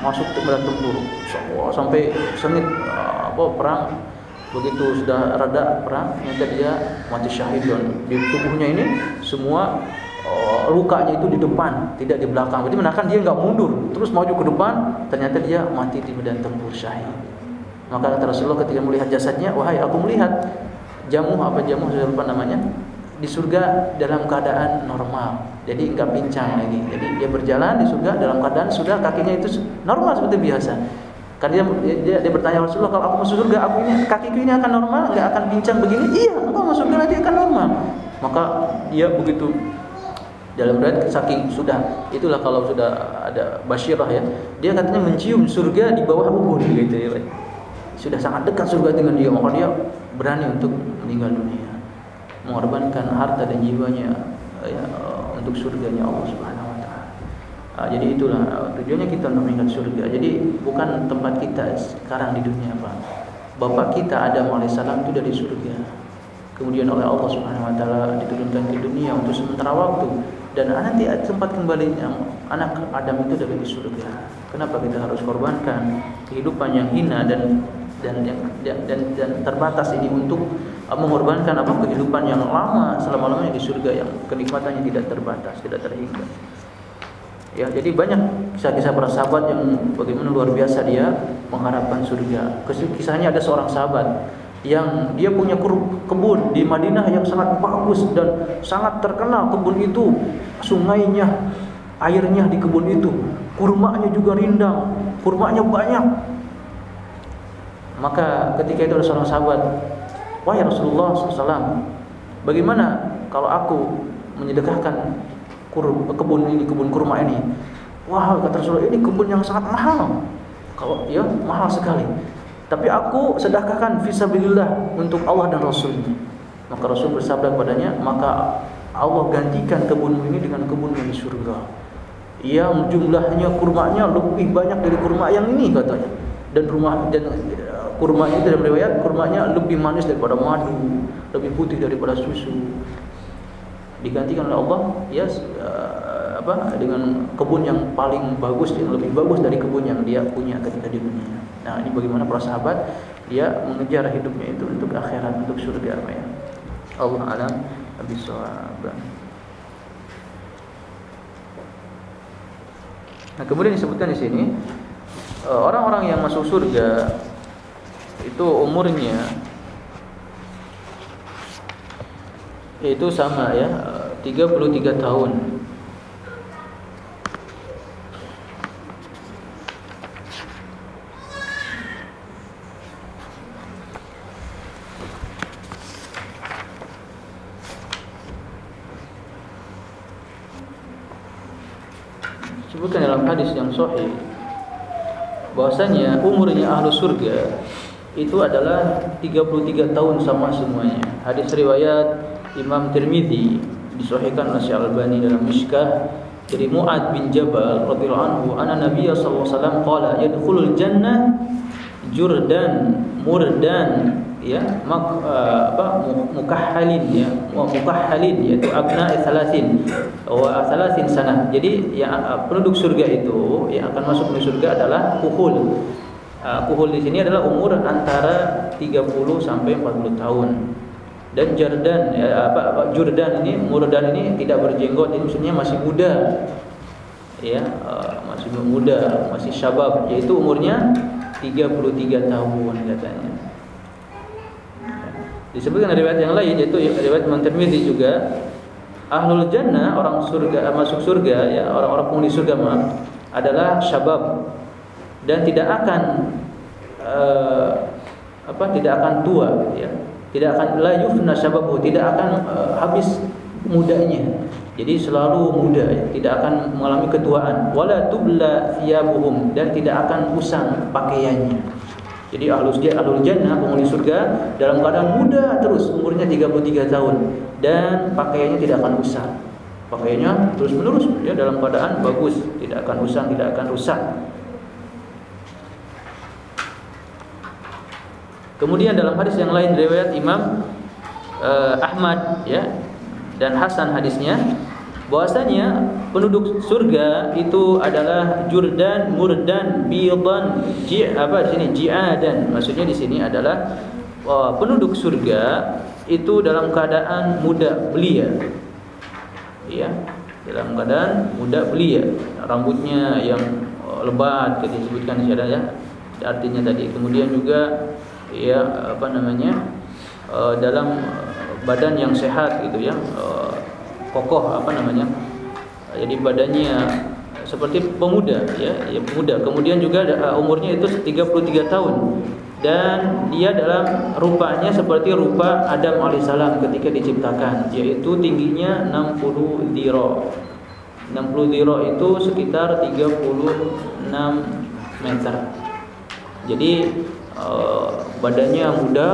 masuk ke medan tempur. Sampai sengit apa perang begitu sudah rada perang ternyata dia mati syahid dan di tubuhnya ini semua uh, lukanya itu di depan tidak di belakang. Berarti menakan dia nggak mundur terus maju ke depan ternyata dia mati di medan tempur syahid. Maka kata Rasulullah ketika melihat jasadnya wahai aku melihat jamu apa jamu saya lupa namanya di surga dalam keadaan normal. Jadi nggak pincang lagi. Jadi dia berjalan di surga dalam keadaan sudah kakinya itu normal seperti biasa karena dia, dia, dia bertanya Rasulullah kalau aku masuk surga aku ini kakiku ini akan normal? Nggak akan pincang begini? Iya engkau masuk surga nanti akan normal. Maka dia begitu dalam berat saking sudah itulah kalau sudah ada basyirah ya dia katanya mencium surga di bawah Uhud gitu ya sudah sangat dekat surga dengan dia maka dia berani untuk meninggal dunia mengorbankan harta dan jiwanya ya, untuk surganya Allah Subhanahu Uh, jadi itulah uh, tujuannya kita untuk mengingat surga. Jadi bukan tempat kita sekarang di dunia, Pak. Bapak kita Adam alaihissalam itu dari surga. Kemudian oleh Allah Subhanahu wa taala diturunkan ke dunia untuk sementara waktu dan nanti tempat kembalinya anak Adam itu dari surga. Kenapa kita harus korbankan kehidupan yang hina dan dan dan, dan, dan terbatas ini untuk uh, mengorbankan apa kehidupan yang lama selama-lamanya di surga yang kenikmatannya tidak terbatas, tidak terhingga. Ya, jadi banyak kisah-kisah para sahabat yang bagaimana luar biasa dia mengharapkan surga. Kisahnya ada seorang sahabat yang dia punya kebun di Madinah yang sangat bagus dan sangat terkenal kebun itu, sungainya, airnya di kebun itu, kurmanya juga rindang, kurmanya banyak. Maka ketika itu ada seorang sahabat, wahai Rasulullah SAW, bagaimana kalau aku menyedekahkan kebun ini, kebun kurma ini. Wah, kata Rasulullah, ini kebun yang sangat mahal. Kalau ya mahal sekali. Tapi aku sedekahkan fisabilillah untuk Allah dan Rasulnya. Maka Rasul bersabda kepadanya, maka Allah gantikan kebun ini dengan kebun di surga. Yang jumlahnya kurmanya lebih banyak dari kurma yang ini katanya. Dan rumah dan eh, kurma itu dalam riwayat kurmanya lebih manis daripada madu, lebih putih daripada susu digantikan oleh Allah ya uh, apa dengan kebun yang paling bagus yang lebih bagus dari kebun yang dia punya ketika di dunia. Nah, ini bagaimana para sahabat dia mengejar hidupnya itu untuk akhirat, untuk surga apa ya. Allah alam bisawab. Nah, kemudian disebutkan di sini eh, orang-orang yang masuk surga itu umurnya yaitu sama ya 33 tahun Sebutkan dalam hadis yang sahih bahwasanya umurnya ahlu surga itu adalah 33 tahun sama semuanya. Hadis riwayat Imam Tirmidzi disahihkan oleh Syekh Albani dalam Mishkah dari Muad bin Jabal radhiyallahu anhu anna Nabi sallallahu alaihi wasallam qala yadkhulul jannah jurdan murdan ya mak, uh, apa mukahhalin ya mukahhalin yaitu abna thalathin wa thalathin sana jadi yang uh, penduduk surga itu yang akan masuk ke surga adalah kuhul. Uh, kuhul di sini adalah umur antara 30 sampai 40 tahun dan Jordan ya, apa, apa Jordan ini Murdan ini tidak berjenggot ini maksudnya masih muda. Ya uh, masih muda masih syabab yaitu umurnya 33 tahun katanya. Disebutkan riwayat yang lain yaitu riwayat Imam Tirmidzi juga. Ahlul jannah orang surga masuk surga ya orang-orang penghuni surga maaf adalah syabab. Dan tidak akan uh, apa tidak akan tua ya tidak akan la yufna tidak akan uh, habis mudanya. Jadi selalu muda tidak akan mengalami ketuaan. Wala tubla thiyabuhum dan tidak akan usang pakaiannya. Jadi ahlus ahlul jannah penghuni surga dalam keadaan muda terus umurnya 33 tahun dan pakaiannya tidak akan usang. Pakaiannya terus menerus ya dalam keadaan bagus tidak akan usang tidak akan rusak Kemudian dalam hadis yang lain riwayat Imam uh, Ahmad ya dan Hasan hadisnya bahwasanya penduduk surga itu adalah Jurdan, Murdan, Bidan, Ji apa di sini Jiadan. Maksudnya di sini adalah uh, penduduk surga itu dalam keadaan muda belia. Ya, dalam keadaan muda belia. Rambutnya yang uh, lebat kita sebutkan di ya. Artinya tadi. Kemudian juga ya apa namanya uh, dalam badan yang sehat gitu ya uh, kokoh apa namanya jadi badannya seperti pemuda ya, ya pemuda. Kemudian juga umurnya itu 33 tahun. Dan dia dalam rupanya seperti rupa Adam alaihissalam ketika diciptakan yaitu tingginya 60 diro. 60 diro itu sekitar 36 meter. Jadi uh, badannya muda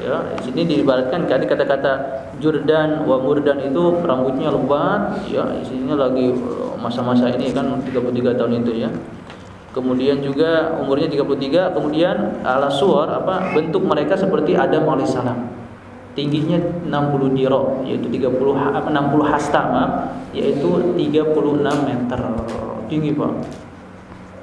ya di sini diibaratkan tadi kata-kata Jordan wa Murdan itu rambutnya lebat ya isinya lagi eh, masa-masa ini kan 33 tahun itu ya. Kemudian juga umurnya 33 kemudian ala suar apa bentuk mereka seperti Adam alaihissalam. Tingginya 60 diro yaitu 30 apa 60 hasta maaf yaitu 36 meter. Tinggi Pak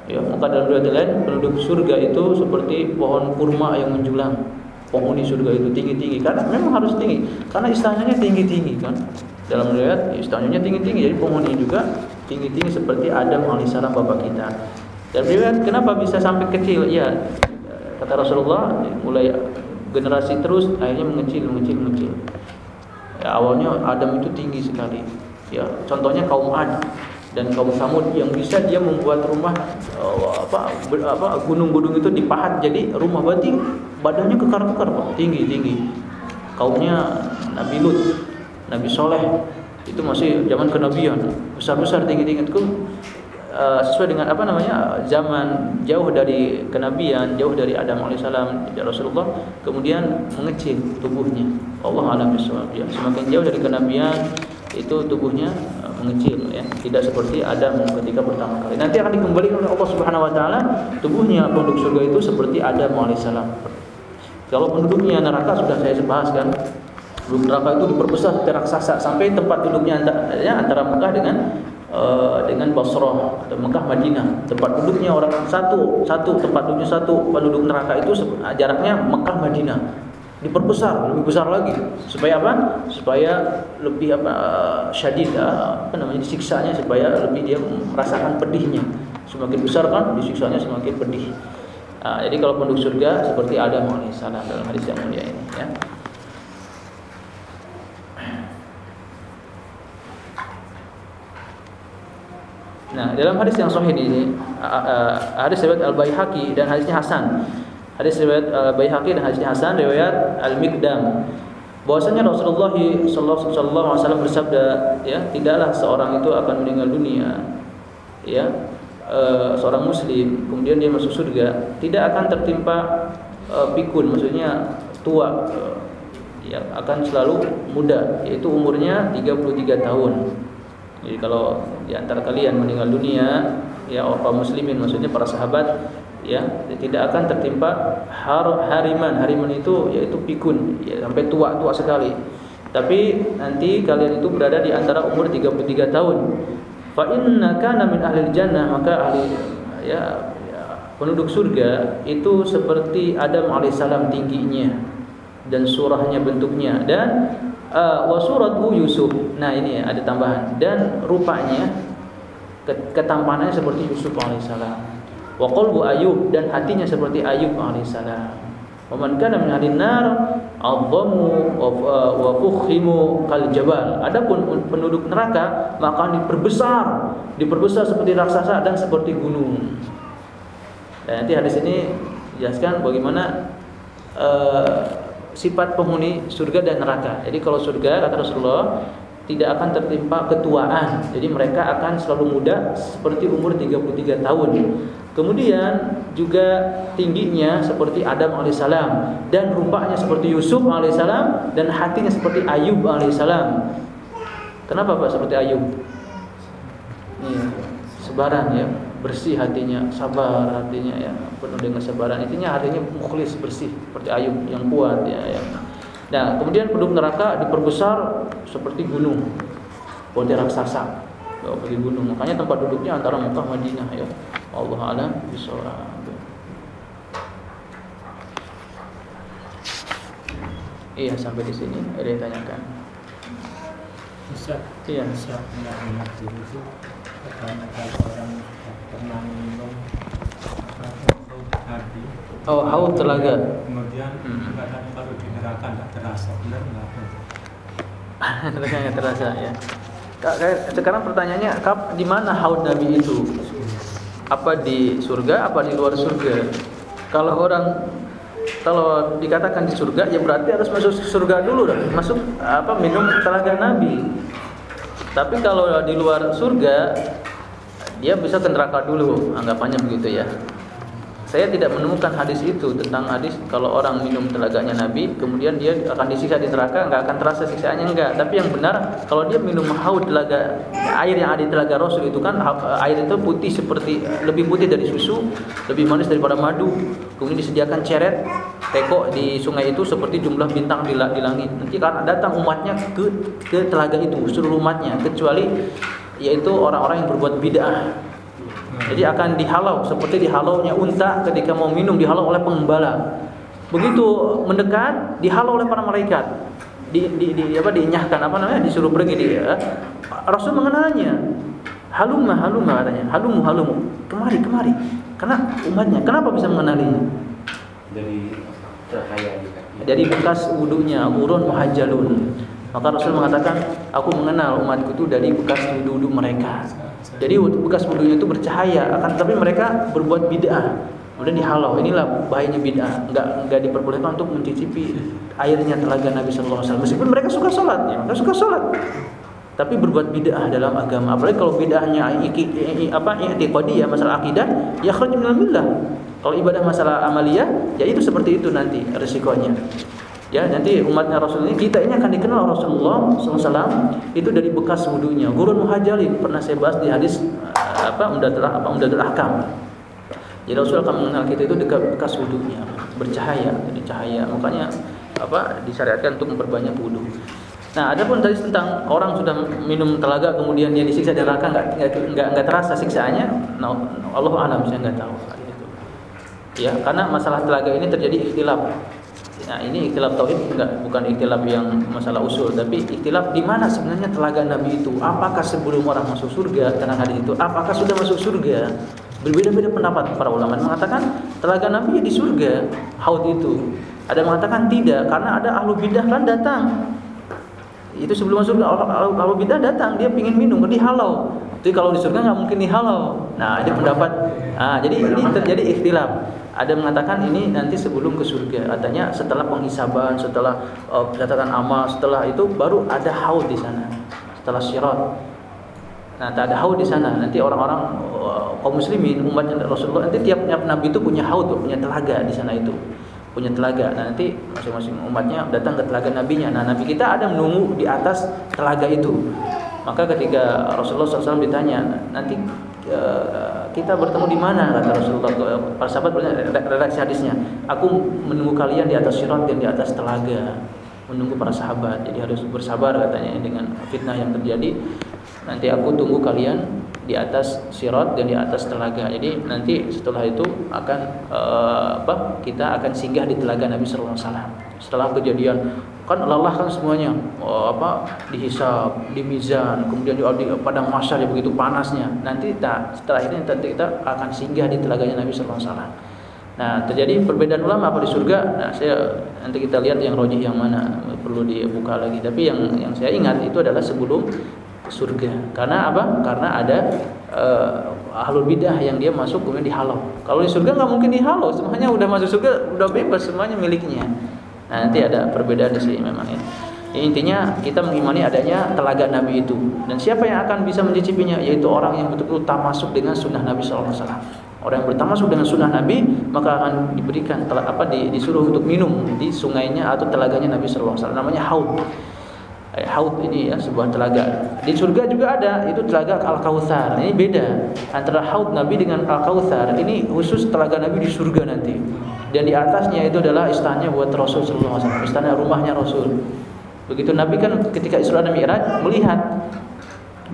Ya, maka dalam riwayat lain penduduk surga itu seperti pohon kurma yang menjulang. Penghuni surga itu tinggi-tinggi karena memang harus tinggi karena istananya tinggi-tinggi kan. Dalam riwayat istananya tinggi-tinggi jadi penghuni juga tinggi-tinggi seperti Adam alaihissalam bapak kita. Dan beliau kenapa bisa sampai kecil? Ya, kata Rasulullah mulai generasi terus akhirnya mengecil, mengecil, mengecil. Ya, awalnya Adam itu tinggi sekali. Ya, contohnya kaum Ad dan kaum Samud yang bisa dia membuat rumah uh, apa gunung-gunung itu dipahat jadi rumah. Berarti badannya kekar-kekar Pak, tinggi-tinggi. Kaumnya Nabi Lut, Nabi Soleh itu masih zaman kenabian. Besar-besar tinggi-tinggi. Itu uh, sesuai dengan apa namanya zaman jauh dari kenabian jauh dari Adam alaihissalam dari Rasulullah kemudian mengecil tubuhnya. Allah alam ya semakin jauh dari kenabian itu tubuhnya uh, mengecil ya tidak seperti Adam ketika pertama kali nanti akan dikembalikan oleh Allah Subhanahu wa taala tubuhnya penduduk surga itu seperti Adam alaihissalam kalau penduduknya neraka sudah saya bahas kan Belum neraka itu diperbesar seperti raksasa sampai tempat duduknya antara, ya, antara Mekah dengan uh, dengan Basrah atau Mekah Madinah. Tempat duduknya orang satu, satu tempat duduknya satu penduduk neraka itu jaraknya Mekah Madinah. Diperbesar, lebih besar lagi. Supaya apa? Supaya lebih apa syadid apa namanya disiksanya supaya lebih dia merasakan pedihnya. Semakin besar kan disiksanya semakin pedih. Nah, jadi kalau penduduk surga seperti Adam alaihissalam dalam hadis yang mulia ini ya. Nah, dalam hadis yang sahih ini hadis riwayat Al-Baihaqi dan hadisnya Hasan. Hadis riwayat Al-Baihaqi dan hadisnya Hasan riwayat Al-Miqdam. Bahwasanya Rasulullah wasallam bersabda, ya, tidaklah seorang itu akan meninggal dunia ya, e, seorang muslim kemudian dia masuk surga, tidak akan tertimpa e, pikun, maksudnya tua ya akan selalu muda, yaitu umurnya 33 tahun. Jadi kalau di antara kalian meninggal dunia, ya orang muslimin maksudnya para sahabat, ya tidak akan tertimpa har hariman. Hariman itu yaitu pikun, ya sampai tua-tua sekali. Tapi nanti kalian itu berada di antara umur 33 tahun. Fa inna kana min ahli jannah, maka ahli ya, ya penduduk surga itu seperti Adam alaihissalam tingginya dan surahnya bentuknya dan uh, wa suratuhu Yusuf. Nah, ini ya, ada tambahan. Dan rupanya ketampanannya seperti Yusuf alaihissalam. Wa qalbu Ayub dan hatinya seperti Ayub alaihissalam. Wa min ahli nar adhamu wa fukhimu kal. Adapun penduduk neraka maka diperbesar, diperbesar seperti raksasa dan seperti gunung. Dan nanti hadis ini jelaskan bagaimana uh, sifat penghuni surga dan neraka. Jadi kalau surga kata Rasulullah tidak akan tertimpa ketuaan. Jadi mereka akan selalu muda seperti umur 33 tahun. Kemudian juga tingginya seperti Adam alaihissalam dan rupanya seperti Yusuf alaihissalam dan hatinya seperti Ayub alaihissalam. Kenapa Pak seperti Ayub? Nih, sebaran ya bersih hatinya, sabar hatinya ya, penuh dengan kesabaran. Intinya hatinya mukhlis bersih seperti Ayub yang kuat ya. ya. Nah, kemudian penduduk neraka diperbesar seperti gunung, seperti raksasa, seperti gunung. Makanya tempat duduknya antara Mekah Madinah ya. Allah alam bisawab. Iya sampai di sini ada yang tanyakan. Bisa. Iya. Bisa mengerti itu kalau orang pernah minum Oh, haud telaga. kemudian Hmm. kadang kalau di neraka nggak terasa benar nggak Telaga <laughs> nggak terasa ya. Sekarang pertanyaannya, kap di mana haud Nabi itu? Apa di surga? Apa di luar surga? Kalau orang kalau dikatakan di surga, ya berarti harus masuk surga dulu dong. Masuk apa minum telaga Nabi. Tapi kalau di luar surga, dia bisa ke neraka dulu, anggapannya begitu ya. Saya tidak menemukan hadis itu tentang hadis kalau orang minum telaganya Nabi, kemudian dia akan disiksa di neraka, nggak akan terasa siksaannya enggak. Tapi yang benar kalau dia minum haud telaga air yang ada di telaga Rasul itu kan air itu putih seperti lebih putih dari susu, lebih manis daripada madu. Kemudian disediakan ceret teko di sungai itu seperti jumlah bintang di, di langit. Nanti karena datang umatnya ke ke telaga itu, seluruh umatnya kecuali yaitu orang-orang yang berbuat bid'ah. Jadi akan dihalau seperti dihalaunya unta ketika mau minum dihalau oleh pengembala. Begitu mendekat dihalau oleh para malaikat. Di, di, di apa dinyahkan apa namanya disuruh pergi dia. Rasul mengenalnya. Halumma, halumma katanya. Halumu, halumu. Kemari, kemari. Karena umatnya, kenapa bisa mengenalinya? dari cahaya di kaki. Dari bekas wudhunya, urun muhajjalun. Maka Rasul mengatakan, aku mengenal umatku itu dari bekas wudhu mereka. Jadi bekas wudhunya itu bercahaya, akan tapi mereka berbuat bid'ah. Kemudian dihalau. Inilah bahayanya bid'ah. Enggak enggak diperbolehkan untuk mencicipi airnya telaga Nabi sallallahu alaihi wasallam. Meskipun mereka suka sholat, ya, mereka suka sholat. Tapi berbuat bid'ah dalam agama. Apalagi kalau bid'ahnya apa i'tiqadi ya masalah akidah, ya kharaj minal. Kalau ibadah masalah amaliyah, ya itu seperti itu nanti resikonya. Ya, nanti umatnya Rasul ini kita ini akan dikenal Rasulullah SAW itu dari bekas wudunya. Gurun muhajjalin pernah saya bahas di hadis eh, apa Umdatul apa Umdatul Ahkam. Jadi Rasul akan mengenal kita itu dekat bekas wudunya, bercahaya, jadi cahaya. Makanya apa disyariatkan untuk memperbanyak wudu. Nah, ada pun tadi tentang orang sudah minum telaga kemudian dia disiksa di neraka nggak nggak nggak nggak terasa siksaannya. Nah, Allah alam saya nggak tahu. Ya, karena masalah telaga ini terjadi ikhtilaf. Nah, ini ikhtilaf tauhid enggak bukan ikhtilaf yang masalah usul, tapi ikhtilaf di mana sebenarnya telaga Nabi itu? Apakah sebelum orang masuk surga karena hadis itu? Apakah sudah masuk surga? Berbeda-beda pendapat para ulama mengatakan telaga Nabi di surga, haud itu. Ada mengatakan tidak karena ada ahlu bidah kan datang. Itu sebelum masuk surga ahlu, ahlu bidah datang, dia ingin minum, dihalau. Jadi kalau di surga nggak mungkin dihalau. Nah, ini pendapat. Nah, jadi ini terjadi ikhtilaf. Ada mengatakan ini nanti sebelum ke surga. Artinya setelah penghisaban, setelah uh, amal, setelah itu baru ada haud di sana. Setelah syirat. Nah, tak ada haud di sana. Nanti orang-orang uh, kaum muslimin umatnya Rasulullah nanti tiap tiap nabi itu punya haud, punya telaga di sana itu. Punya telaga. Nah, nanti masing-masing umatnya datang ke telaga nabinya. Nah, nabi kita ada menunggu di atas telaga itu. Maka ketika Rasulullah SAW ditanya, nanti uh, kita bertemu di mana? kata Rasulullah para sahabat bertanya redaksi hadisnya aku menunggu kalian di atas syirat dan di atas telaga. Menunggu para sahabat. Jadi harus bersabar katanya dengan fitnah yang terjadi. Nanti aku tunggu kalian di atas sirat dan di atas telaga jadi nanti setelah itu akan uh, apa kita akan singgah di telaga Nabi Sallallahu Alaihi Wasallam setelah kejadian kan lelah kan semuanya oh, apa dihisab, di mizan, kemudian di, di padang mahsyar ya begitu panasnya. Nanti tak setelah ini nanti kita akan singgah di telaganya Nabi sallallahu alaihi wasallam. Nah, terjadi perbedaan ulama apa di surga? Nah, saya nanti kita lihat yang rojih yang mana perlu dibuka lagi. Tapi yang yang saya ingat itu adalah sebelum surga. Karena apa? Karena ada uh, ahlul bidah yang dia masuk kemudian dihalau. Kalau di surga nggak mungkin dihalau, semuanya udah masuk surga, udah bebas semuanya miliknya. Nah, nanti ada perbedaan di sini memang ya. Intinya kita mengimani adanya telaga Nabi itu dan siapa yang akan bisa mencicipinya yaitu orang yang betul-betul tamasuk dengan sunnah Nabi SAW. Orang yang bertamasuk dengan sunnah Nabi maka akan diberikan apa disuruh untuk minum di sungainya atau telaganya Nabi SAW. Namanya haud. Haud ini ya sebuah telaga. Di surga juga ada itu telaga Al Kautsar. Ini beda antara haud Nabi dengan Al Kautsar. Ini khusus telaga Nabi di surga nanti. Dan di atasnya itu adalah istananya buat Rasul sallallahu alaihi wasallam, istana rumahnya Rasul. Begitu Nabi kan ketika Isra dan Mi'raj melihat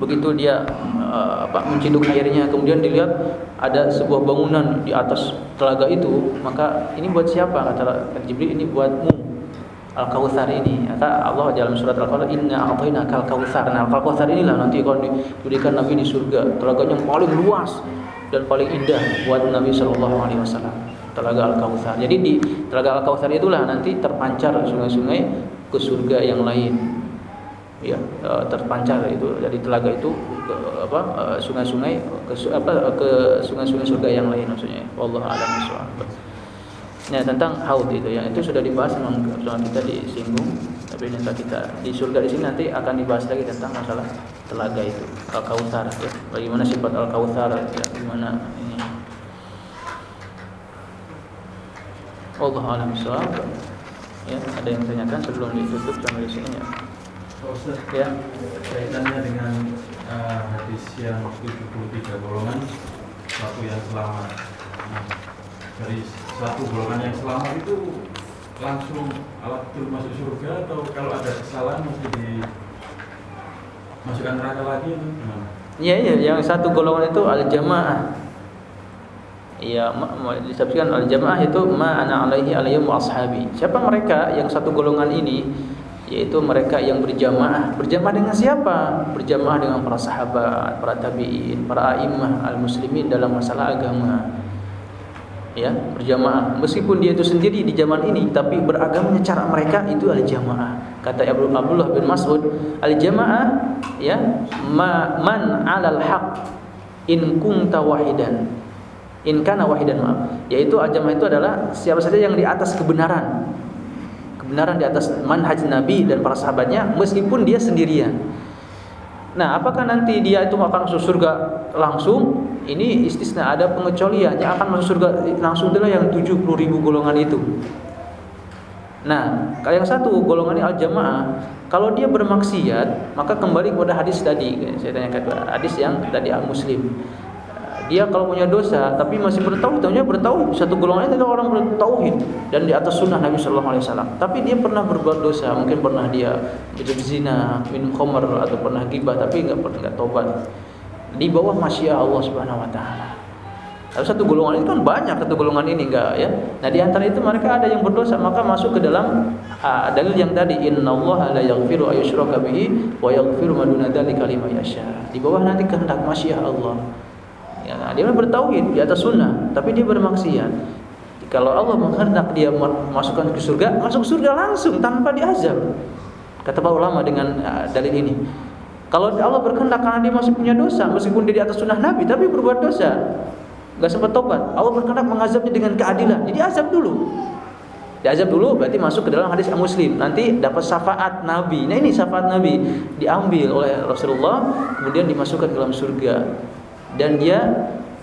begitu dia uh, apa menciduk airnya kemudian dilihat ada sebuah bangunan di atas telaga itu maka ini buat siapa kata Jibril ini buatmu Al-Kautsar ini. Kata Allah dalam surat Al-Kautsar inna a'tainaka al-kautsar nah Al-Kautsar inilah nanti akan diberikan Nabi di surga telaganya yang paling luas dan paling indah buat Nabi sallallahu alaihi wasallam telaga Al-Kautsar jadi di telaga Al-Kautsar itulah nanti terpancar sungai-sungai ke surga yang lain. Ya terpancar itu. Dari telaga itu ke apa sungai-sungai ke apa ke sungai-sungai surga yang lain maksudnya. Wallahu a'lam bishawab Nah tentang haud itu. Ya itu sudah dibahas memang sama kita disinggung. Tapi nanti kita di surga di sini nanti akan dibahas lagi tentang masalah telaga itu al kautsar ya. Bagaimana sifat al kautsar ya gimana ini. Allah alam ya ada yang tanyakan sebelum ditutup sampai di sini ya. Ustaz, ya. kaitannya dengan uh, hadis yang 73 golongan satu yang selamat. Nah, dari satu golongan yang selamat itu langsung alat itu masuk surga atau kalau ada kesalahan masih di masukkan neraka lagi itu gimana? Iya iya yang satu golongan itu al jamaah. Iya disebutkan al jamaah itu ma ana alaihi alayhi ashabi. Siapa mereka yang satu golongan ini yaitu mereka yang berjamaah. Berjamaah dengan siapa? Berjamaah dengan para sahabat, para tabi'in, para a'immah al-muslimin dalam masalah agama. Ya, berjamaah. Meskipun dia itu sendiri di zaman ini, tapi beragamanya cara mereka itu al-jamaah. Kata Abu Abdullah bin Mas'ud, al-jamaah ya, ma, man 'alal haq in kunta wahidan. In kana wahidan maaf. Yaitu al-jamaah itu adalah siapa saja yang di atas kebenaran kebenaran di atas manhaj Nabi dan para sahabatnya meskipun dia sendirian. Nah, apakah nanti dia itu akan masuk surga langsung? Ini istisna ada pengecualian yang akan masuk surga langsung adalah yang 70 ribu golongan itu. Nah, kalau yang satu golongan ini al-jamaah, kalau dia bermaksiat, maka kembali kepada hadis tadi, saya tanya kedua, hadis yang tadi al-muslim dia kalau punya dosa tapi masih bertauhid, tahunya bertauhid. Satu golongan itu orang bertauhid dan di atas sunnah Nabi Shallallahu Alaihi Wasallam. Tapi dia pernah berbuat dosa, mungkin pernah dia berzina, minum khamar atau pernah gibah, tapi nggak pernah nggak tobat. Di bawah masya Allah Subhanahu Wa Taala. Tapi satu golongan itu kan banyak satu golongan ini enggak ya. Nah di antara itu mereka ada yang berdosa maka masuk ke dalam uh, dalil yang tadi innallaha la yaghfiru ayyushraka bihi wa yaghfiru ma duna dzalika. Di bawah nanti kehendak masyiah Allah. Ya, dia bertauhid di atas sunnah, tapi dia bermaksiat. Kalau Allah menghendak dia masukkan ke surga, masuk surga langsung tanpa diazab. Kata para ulama dengan uh, dalil ini. Kalau Allah berkehendak karena dia masih punya dosa, meskipun dia di atas sunnah Nabi, tapi berbuat dosa, nggak sempat tobat. Allah berkehendak mengazabnya dengan keadilan. Jadi azab dulu. Diazab dulu berarti masuk ke dalam hadis Muslim. Nanti dapat syafaat Nabi. Nah ini syafaat Nabi diambil oleh Rasulullah, kemudian dimasukkan ke dalam surga dan dia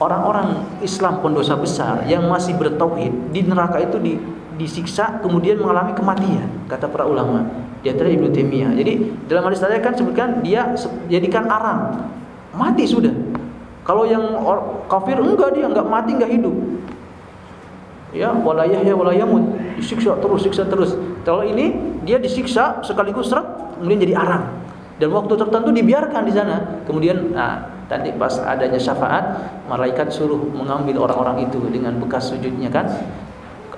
orang-orang Islam pendosa besar yang masih bertauhid di neraka itu di, disiksa kemudian mengalami kematian kata para ulama di antara Ibnu Taimiyah. Jadi dalam hadis tadi kan sebutkan dia jadikan arang mati sudah. Kalau yang kafir enggak dia enggak mati enggak hidup. Ya, walayah ya walayamut disiksa terus siksa terus. Kalau ini dia disiksa sekaligus seret kemudian jadi arang dan waktu tertentu dibiarkan di sana. Kemudian nah, Tadi pas adanya syafaat, malaikat suruh mengambil orang-orang itu dengan bekas sujudnya kan.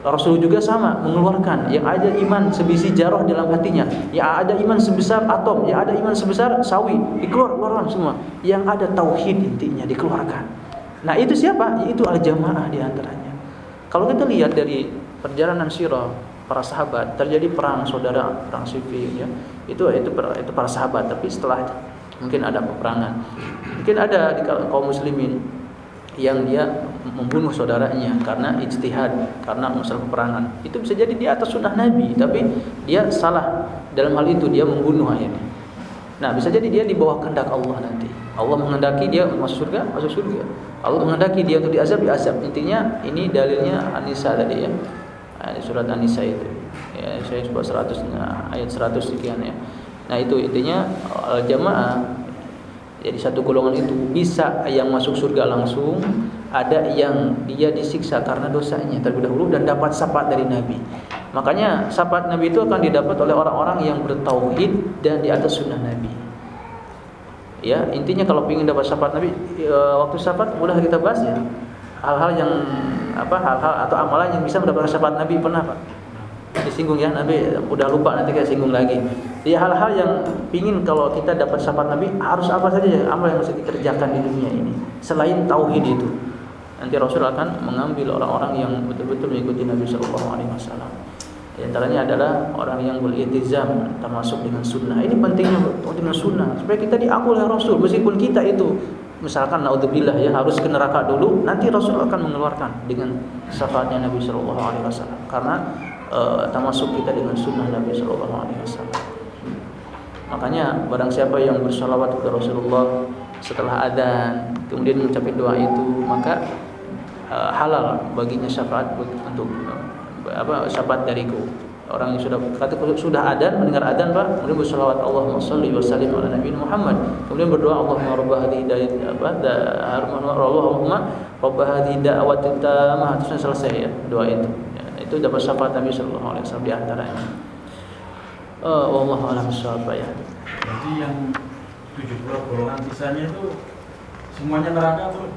Rasul juga sama mengeluarkan yang ada iman sebisi jarah dalam hatinya, yang ada iman sebesar atom, yang ada iman sebesar sawi, dikeluarkan semua. Yang ada tauhid intinya dikeluarkan. Nah, itu siapa? Itu al-jamaah di antaranya. Kalau kita lihat dari perjalanan sirah para sahabat terjadi perang saudara perang sifil ya itu itu itu para sahabat tapi setelah mungkin ada peperangan Mungkin ada di kaum muslimin yang dia membunuh saudaranya karena ijtihad, karena masalah peperangan. Itu bisa jadi di atas sunnah Nabi, tapi dia salah dalam hal itu dia membunuh akhirnya. Nah, bisa jadi dia di bawah kehendak Allah nanti. Allah menghendaki dia masuk surga, masuk surga. Allah menghendaki dia untuk diazab, diazab. Intinya ini dalilnya Anisa tadi ya. Surat Anisa itu. Ya, saya coba 100 ayat 100 sekian ya. Nah, itu intinya jamaah jadi satu golongan itu bisa yang masuk surga langsung, ada yang dia disiksa karena dosanya terlebih dahulu dan dapat syafaat dari Nabi. Makanya syafaat Nabi itu akan didapat oleh orang-orang yang bertauhid dan di atas sunnah Nabi. Ya, intinya kalau ingin dapat syafaat Nabi, ya, waktu syafaat mudah kita bahas ya. Hal-hal yang apa hal-hal atau amalan yang bisa mendapatkan syafaat Nabi pernah Pak? Disinggung ya Nabi. Udah lupa nanti kita singgung lagi. Dia hal-hal yang pingin kalau kita dapat syafaat Nabi harus apa saja ya amal yang harus dikerjakan di dunia ini selain tauhid itu. Nanti Rasul akan mengambil orang-orang yang betul-betul mengikuti Nabi Shallallahu Alaihi Wasallam. Di antaranya adalah orang yang beriltizam termasuk dengan sunnah. Ini pentingnya dengan sunnah supaya kita diakui oleh Rasul meskipun kita itu misalkan naudzubillah ya harus ke neraka dulu nanti Rasul akan mengeluarkan dengan syafaatnya Nabi Shallallahu Alaihi Wasallam. Karena uh, termasuk kita dengan sunnah Nabi Shallallahu Alaihi Wasallam. Makanya barang siapa yang bersalawat kepada Rasulullah setelah adzan kemudian mencapai doa itu maka uh, halal baginya syafaat untuk uh, apa syafaat dariku. Orang yang sudah kata sudah adan mendengar adan Pak kemudian bersalawat Allahumma shalli wa sallim ala nabi Muhammad. Kemudian berdoa Allahumma rabb hadhihi da'wat apa Allahumma rabb hadhihi da'wat tamah. Terus selesai ya doa itu itu dapat syafaat Nabi Shallallahu Alaihi Wasallam di antaranya. Uh, Allah alam ya. Jadi yang 70 golongan sisanya itu semuanya neraka tuh.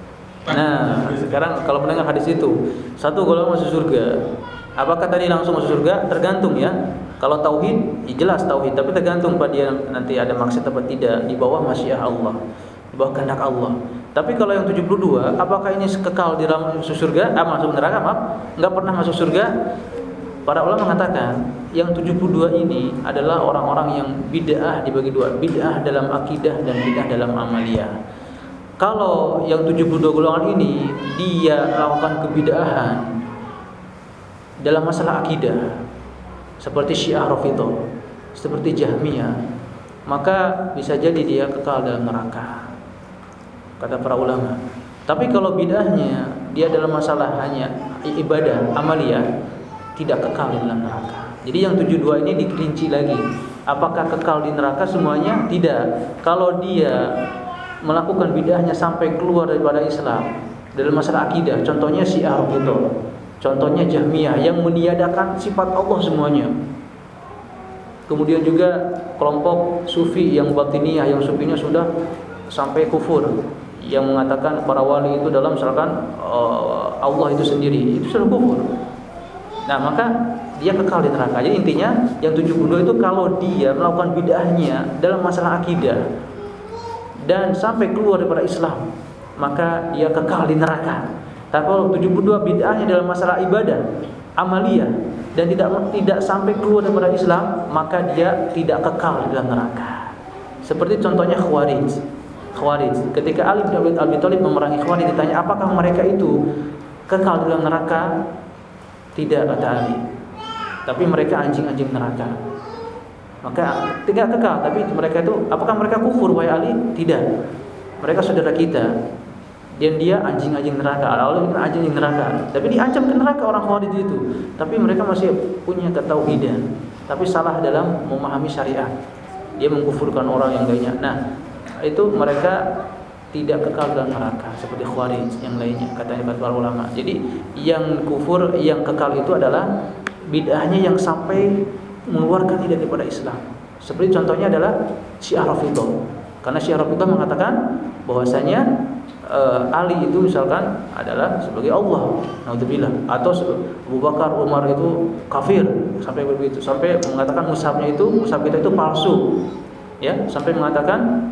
Nah, sekarang kalau mendengar hadis itu, satu golongan masuk surga, Apakah tadi langsung masuk surga? Tergantung ya. Kalau tauhid, ya jelas tauhid, tapi tergantung pada dia nanti ada maksud atau tidak di bawah masyiah Allah, di bawah kehendak Allah. Tapi kalau yang 72, apakah ini kekal di dalam masuk surga? Ah, masuk neraka, maaf. Enggak pernah masuk surga. Para ulama mengatakan yang 72 ini adalah orang-orang yang bid'ah dibagi dua, bid'ah dalam akidah dan bid'ah dalam amaliyah. Kalau yang 72 golongan ini dia melakukan kebid'ahan dalam masalah akidah seperti Syiah Rafidhah, seperti Jahmiyah, maka bisa jadi dia kekal dalam neraka. Kata para ulama. Tapi kalau bid'ahnya dia dalam masalah hanya ibadah, amaliyah, tidak kekal di dalam neraka. Jadi yang 72 ini diperinci lagi. Apakah kekal di neraka semuanya? Tidak. Kalau dia melakukan bid'ahnya sampai keluar daripada Islam dalam masalah akidah, contohnya Syiah Rafidhah, contohnya Jahmiyah yang meniadakan sifat Allah semuanya. Kemudian juga kelompok sufi yang batiniyah yang sufinya sudah sampai kufur yang mengatakan para wali itu dalam misalkan uh, Allah itu sendiri itu sudah kufur. Nah, maka dia kekal di neraka. Jadi intinya yang 72 itu kalau dia melakukan bid'ahnya dalam masalah akidah dan sampai keluar daripada Islam, maka dia kekal di neraka. Tapi kalau 72 bid'ahnya dalam masalah ibadah, amaliyah dan tidak tidak sampai keluar daripada Islam, maka dia tidak kekal di dalam neraka. Seperti contohnya Khawarij. Khawarij. Ketika Ali bin Abi Thalib memerangi Khawarij ditanya apakah mereka itu kekal dalam neraka? Tidak kata Ali. Tapi mereka anjing-anjing neraka. Maka tidak kekal, tapi mereka itu apakah mereka kufur wahai Ali? Tidak. Mereka saudara kita. Dan dia anjing-anjing neraka. Ali itu anjing neraka. Tapi diancam ke neraka orang Khawarij itu. Tapi mereka masih punya ketauhidan. Tapi salah dalam memahami syariat. Dia mengkufurkan orang yang lainnya. Nah, itu mereka tidak kekal dalam neraka seperti khawarij yang lainnya katanya para ulama. Jadi yang kufur yang kekal itu adalah bid'ahnya yang sampai mengeluarkan dia daripada Islam. Seperti contohnya adalah Syiah Rafidhah. Karena Syiah Rafidhah mengatakan bahwasanya uh, Ali itu misalkan adalah sebagai Allah, naudzubillah, atau Abu Bakar, Umar itu kafir sampai begitu, sampai mengatakan mushafnya itu mushaf kita itu palsu. Ya, sampai mengatakan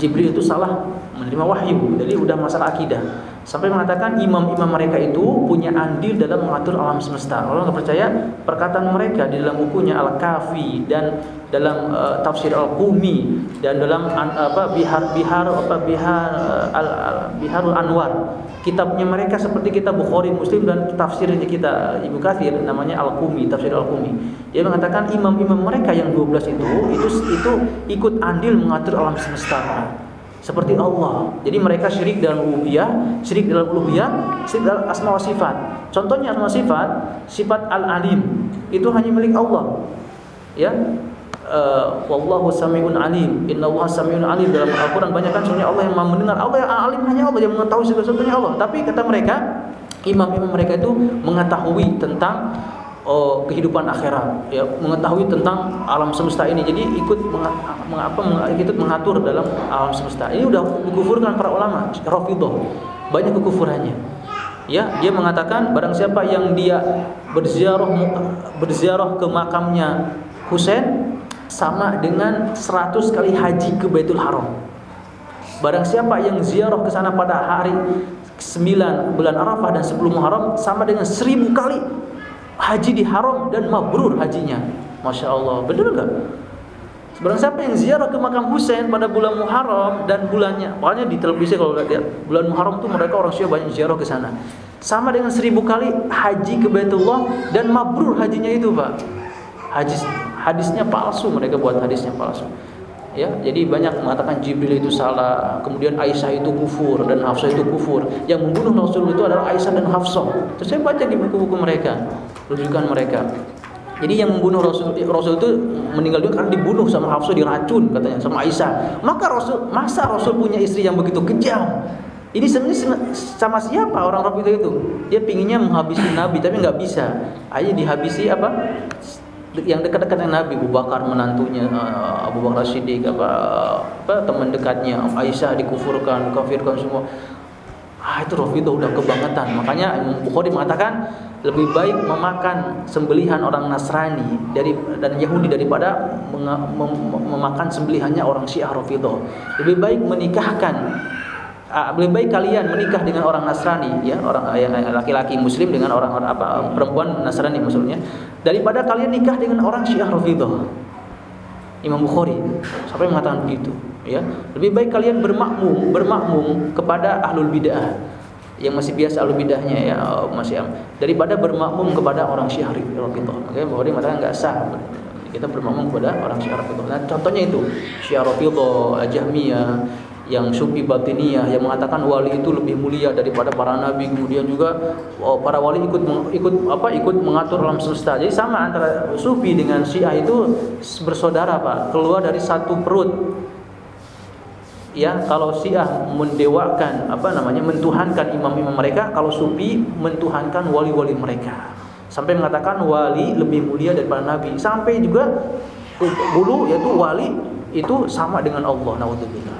Jibril itu salah menerima wahyu. Jadi udah masalah akidah. Sampai mengatakan imam-imam mereka itu punya andil dalam mengatur alam semesta. Orang nggak percaya perkataan mereka di dalam bukunya Al-Kafi dan dalam uh, tafsir Al-Qumi dan dalam uh, apa bihar bihar apa bihar uh, al, al, Biharul Anwar. Kitabnya mereka seperti kitab Bukhari, Muslim dan tafsirnya kita Ibu Kathir namanya Al-Qumi, tafsir Al-Qumi. Dia mengatakan imam-imam mereka yang 12 itu itu itu ikut andil mengatur alam semesta seperti Allah. Jadi mereka syirik dalam uluhiyah, syirik dalam uluhiyah, syirik dalam asma wa sifat. Contohnya asma sifat, sifat al-alim itu hanya milik Allah. Ya. Uh, wallahu samiun alim. Inna Allah samiun alim dalam Al-Qur'an banyak kan sebenarnya Allah yang Maha mendengar. Allah yang alim hanya Allah yang mengetahui segala sesuatunya Allah. Tapi kata mereka, imam-imam mereka itu mengetahui tentang oh, kehidupan akhirat ya mengetahui tentang alam semesta ini. Jadi ikut mengapa ikut mengatur dalam alam semesta. Ini udah dikufurkan para ulama Rafidhah. Banyak kekufurannya. Ya dia mengatakan barang siapa yang dia berziarah berziarah ke makamnya Husain sama dengan 100 kali haji ke Baitul Haram. Barang siapa yang ziarah ke sana pada hari 9 bulan Arafah dan 10 Muharram sama dengan 1000 kali haji di haram dan mabrur hajinya. Masya Allah, benar nggak? Sebenarnya siapa yang ziarah ke makam Husain pada bulan Muharram dan bulannya, pokoknya di televisi kalau lihat bulan Muharram tuh mereka orang Syiah banyak ziarah ke sana. Sama dengan seribu kali haji ke Baitullah dan mabrur hajinya itu, Pak. Hadis hadisnya palsu, mereka buat hadisnya palsu. Ya, jadi banyak mengatakan Jibril itu salah, kemudian Aisyah itu kufur dan Hafsah itu kufur. Yang membunuh Rasul itu adalah Aisyah dan Hafsah. Terus saya baca di buku-buku mereka rujukan mereka. Jadi yang membunuh Rasul Rasul itu meninggal dunia karena dibunuh sama Hafsah diracun katanya sama Aisyah. Maka Rasul masa Rasul punya istri yang begitu kejam? Ini sebenarnya sama siapa orang Rasul itu? Dia pinginnya menghabisi Nabi tapi nggak bisa. Ayo dihabisi apa? Yang dekat-dekat dengan Nabi, Abu Bakar menantunya, eh, Abu Bakar Siddiq apa, apa teman dekatnya, Aisyah dikufurkan, dikafirkan semua. Ah itu Rafidah udah kebangetan. Makanya Bukhari mengatakan lebih baik memakan sembelihan orang Nasrani dari dan Yahudi daripada mem, mem, memakan sembelihannya orang Syiah Rafidah. Lebih baik menikahkan lebih baik kalian menikah dengan orang Nasrani ya orang yang laki-laki muslim dengan orang, orang apa perempuan Nasrani maksudnya daripada kalian nikah dengan orang Syiah Rafidah Imam Bukhari sampai mengatakan begitu ya? Lebih baik kalian bermakmum bermakmum kepada ahlul bidah yang masih biasa ahlul bidahnya ya masih daripada bermakmum kepada orang Syiah Rafidah makanya Bukhari mengatakan enggak sah. Kita bermakmum kepada orang Syiah Rafidah nah contohnya itu Syiah Rafidah Jahmiyah yang sufi batiniyah yang mengatakan wali itu lebih mulia daripada para nabi. Kemudian juga oh, para wali ikut ikut apa ikut mengatur alam semesta. Jadi sama antara sufi dengan syiah itu bersaudara pak. Keluar dari satu perut. Ya kalau syiah mendewakan apa namanya mentuhankan imam-imam mereka kalau sufi mentuhankan wali-wali mereka. Sampai mengatakan wali lebih mulia daripada nabi. Sampai juga bulu yaitu wali itu sama dengan Allah naudzubillah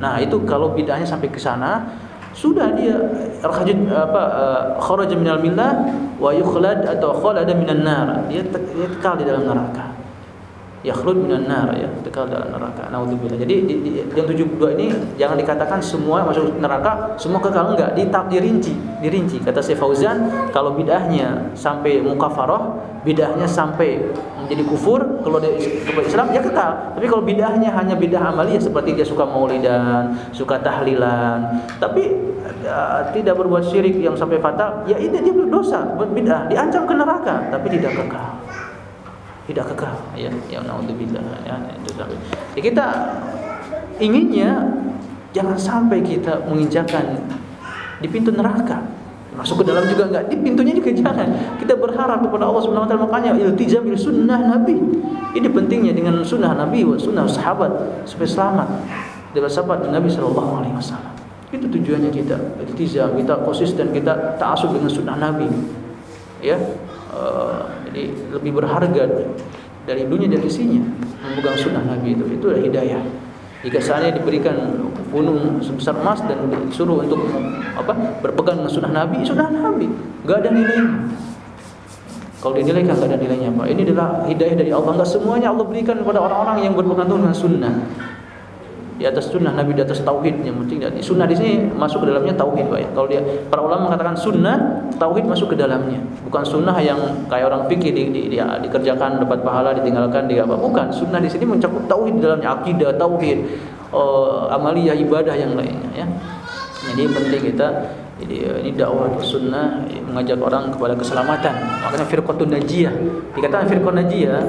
Nah, itu kalau bid'ahnya sampai ke sana, sudah dia rajin apa uh, kharaja minal millah wa yukhlad atau khalada minan nar. Dia, dia kekal di dalam neraka. Yakhlud minan nar ya, kekal dalam neraka. Nauzubillah. Jadi di, di, yang 72 ini jangan dikatakan semua masuk neraka, semua kekal enggak, ditap dirinci, dirinci. Kata Syekh Fauzan, kalau bid'ahnya sampai mukafarah, bid'ahnya sampai menjadi kufur, kalau kepada Islam ya kekal. Tapi kalau bid'ahnya hanya bid'ah amaliyah seperti dia suka maulidan, suka tahlilan, tapi uh, tidak berbuat syirik yang sampai fatal, ya itu dia berdosa, bid'ah, diancam ke neraka, tapi tidak kekal tidak kekal. Ya yang naudzubillah. Ya ya, kita inginnya jangan sampai kita menginjakan di pintu neraka. Masuk ke dalam juga enggak di pintunya juga jangan. Kita berharap kepada Allah Subhanahu wa taala makanya iltizam bil sunnah nabi. Ini pentingnya dengan sunnah nabi wa sunnah sahabat supaya selamat dari sahabat Nabi sallallahu alaihi wasallam. Itu tujuannya kita iltizam. Kita konsisten kita ta'assub dengan sunnah nabi. Ya uh, jadi lebih berharga dari dunia dan isinya memegang sunnah Nabi itu. Itu adalah hidayah. Jika saya diberikan gunung sebesar emas dan disuruh untuk apa berpegang dengan sunnah Nabi, sunnah Nabi, nggak ada nilainya. Kalau dinilai kan nggak ada nilainya pak. Ini adalah hidayah dari Allah. Nggak semuanya Allah berikan kepada orang-orang yang berpegang dengan sunnah di atas sunnah Nabi di atas tauhid yang penting sunnah di sini masuk ke dalamnya tauhid Pak ya. Kalau dia para ulama mengatakan sunnah, tauhid masuk ke dalamnya. Bukan sunnah yang kayak orang pikir di, di, di, dikerjakan dapat pahala ditinggalkan di apa. Bukan, sunnah di sini mencakup tauhid di dalamnya akidah, tauhid, uh, amaliyah ibadah yang lainnya ya. Jadi penting kita jadi ini dakwah sunnah mengajak orang kepada keselamatan. Makanya firqatun najiyah. Dikatakan firqatun najiyah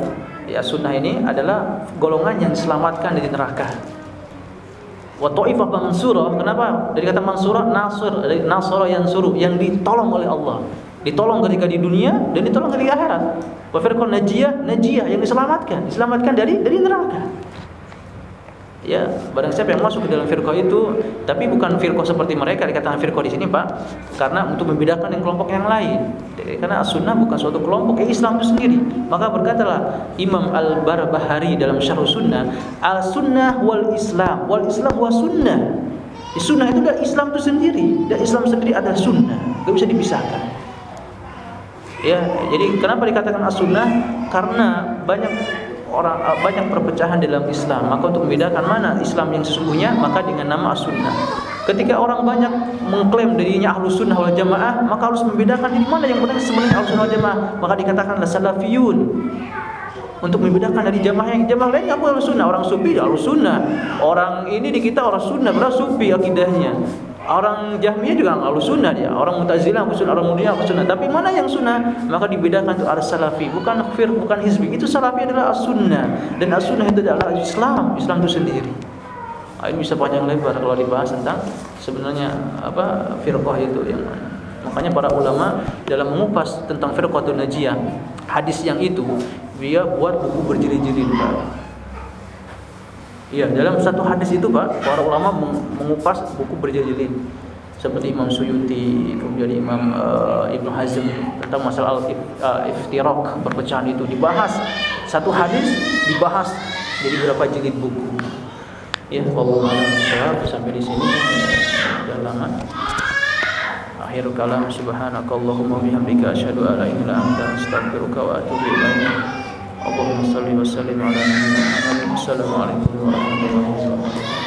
ya sunnah ini adalah golongan yang diselamatkan dari neraka wa ta'ifah mansurah. Kenapa? Dari kata mansurah nasr dari nasara yang suruh yang ditolong oleh Allah. Ditolong ketika di dunia dan ditolong ketika akhirat. Wa firqan najiyah najiyah yang diselamatkan. Diselamatkan dari dari neraka ya barang siapa yang masuk ke dalam firqah itu tapi bukan firqah seperti mereka dikatakan firqah di sini Pak karena untuk membedakan dengan kelompok yang lain. Karena as-sunnah bukan suatu kelompok eh, Islam itu sendiri. Maka berkatalah Imam Al-Barbahari dalam Syarh Sunnah al-sunnah wal Islam wal Islam wa sunnah. Di sunnah itu adalah Islam itu sendiri dan Islam sendiri adalah sunnah. Tidak bisa dipisahkan. Ya jadi kenapa dikatakan as-sunnah? Karena banyak orang uh, banyak perpecahan dalam Islam. Maka untuk membedakan mana Islam yang sesungguhnya, maka dengan nama as-sunnah. Ketika orang banyak mengklaim dirinya ahlu sunnah wal jamaah, maka harus membedakan di mana yang benar sebenarnya ahlu sunnah wal jamaah. Maka dikatakanlah salafiyun. Untuk membedakan dari jamaah yang jamaah lain aku ahlu sunnah, orang sufi ahlu sunnah. Orang ini di kita orang sunnah, berarti sufi akidahnya. Orang Jahmiyah juga ahlu sunnah dia. Orang Mu'tazilah ahlu sunnah, orang Mu'tazilah ahlu sunnah. Tapi mana yang sunnah? Maka dibedakan itu as-salafi, bukan fir, bukan hizbi. Itu salafi adalah as-sunnah dan as-sunnah itu adalah Islam, Islam itu sendiri. Nah, ini bisa panjang lebar kalau dibahas tentang sebenarnya apa firqah itu yang Makanya para ulama dalam mengupas tentang firqatun najiyah, hadis yang itu dia buat buku berjilid-jilid. Iya, dalam satu hadis itu Pak, para ulama mengupas buku berjilid seperti Imam Suyuti, kemudian Imam uh, Ibnu Hazm tentang masalah al-iftiraq, perpecahan itu dibahas. Satu hadis dibahas jadi berapa jilid buku. Ya, Allah sampai di sini bersama. Akhir kalam subhanakallahumma bihamdika asyhadu an la ilaha illa anta astaghfiruka wa atubu ilaik. اللهم صل وسلم على نبينا محمد السلام عليكم ورحمه الله وبركاته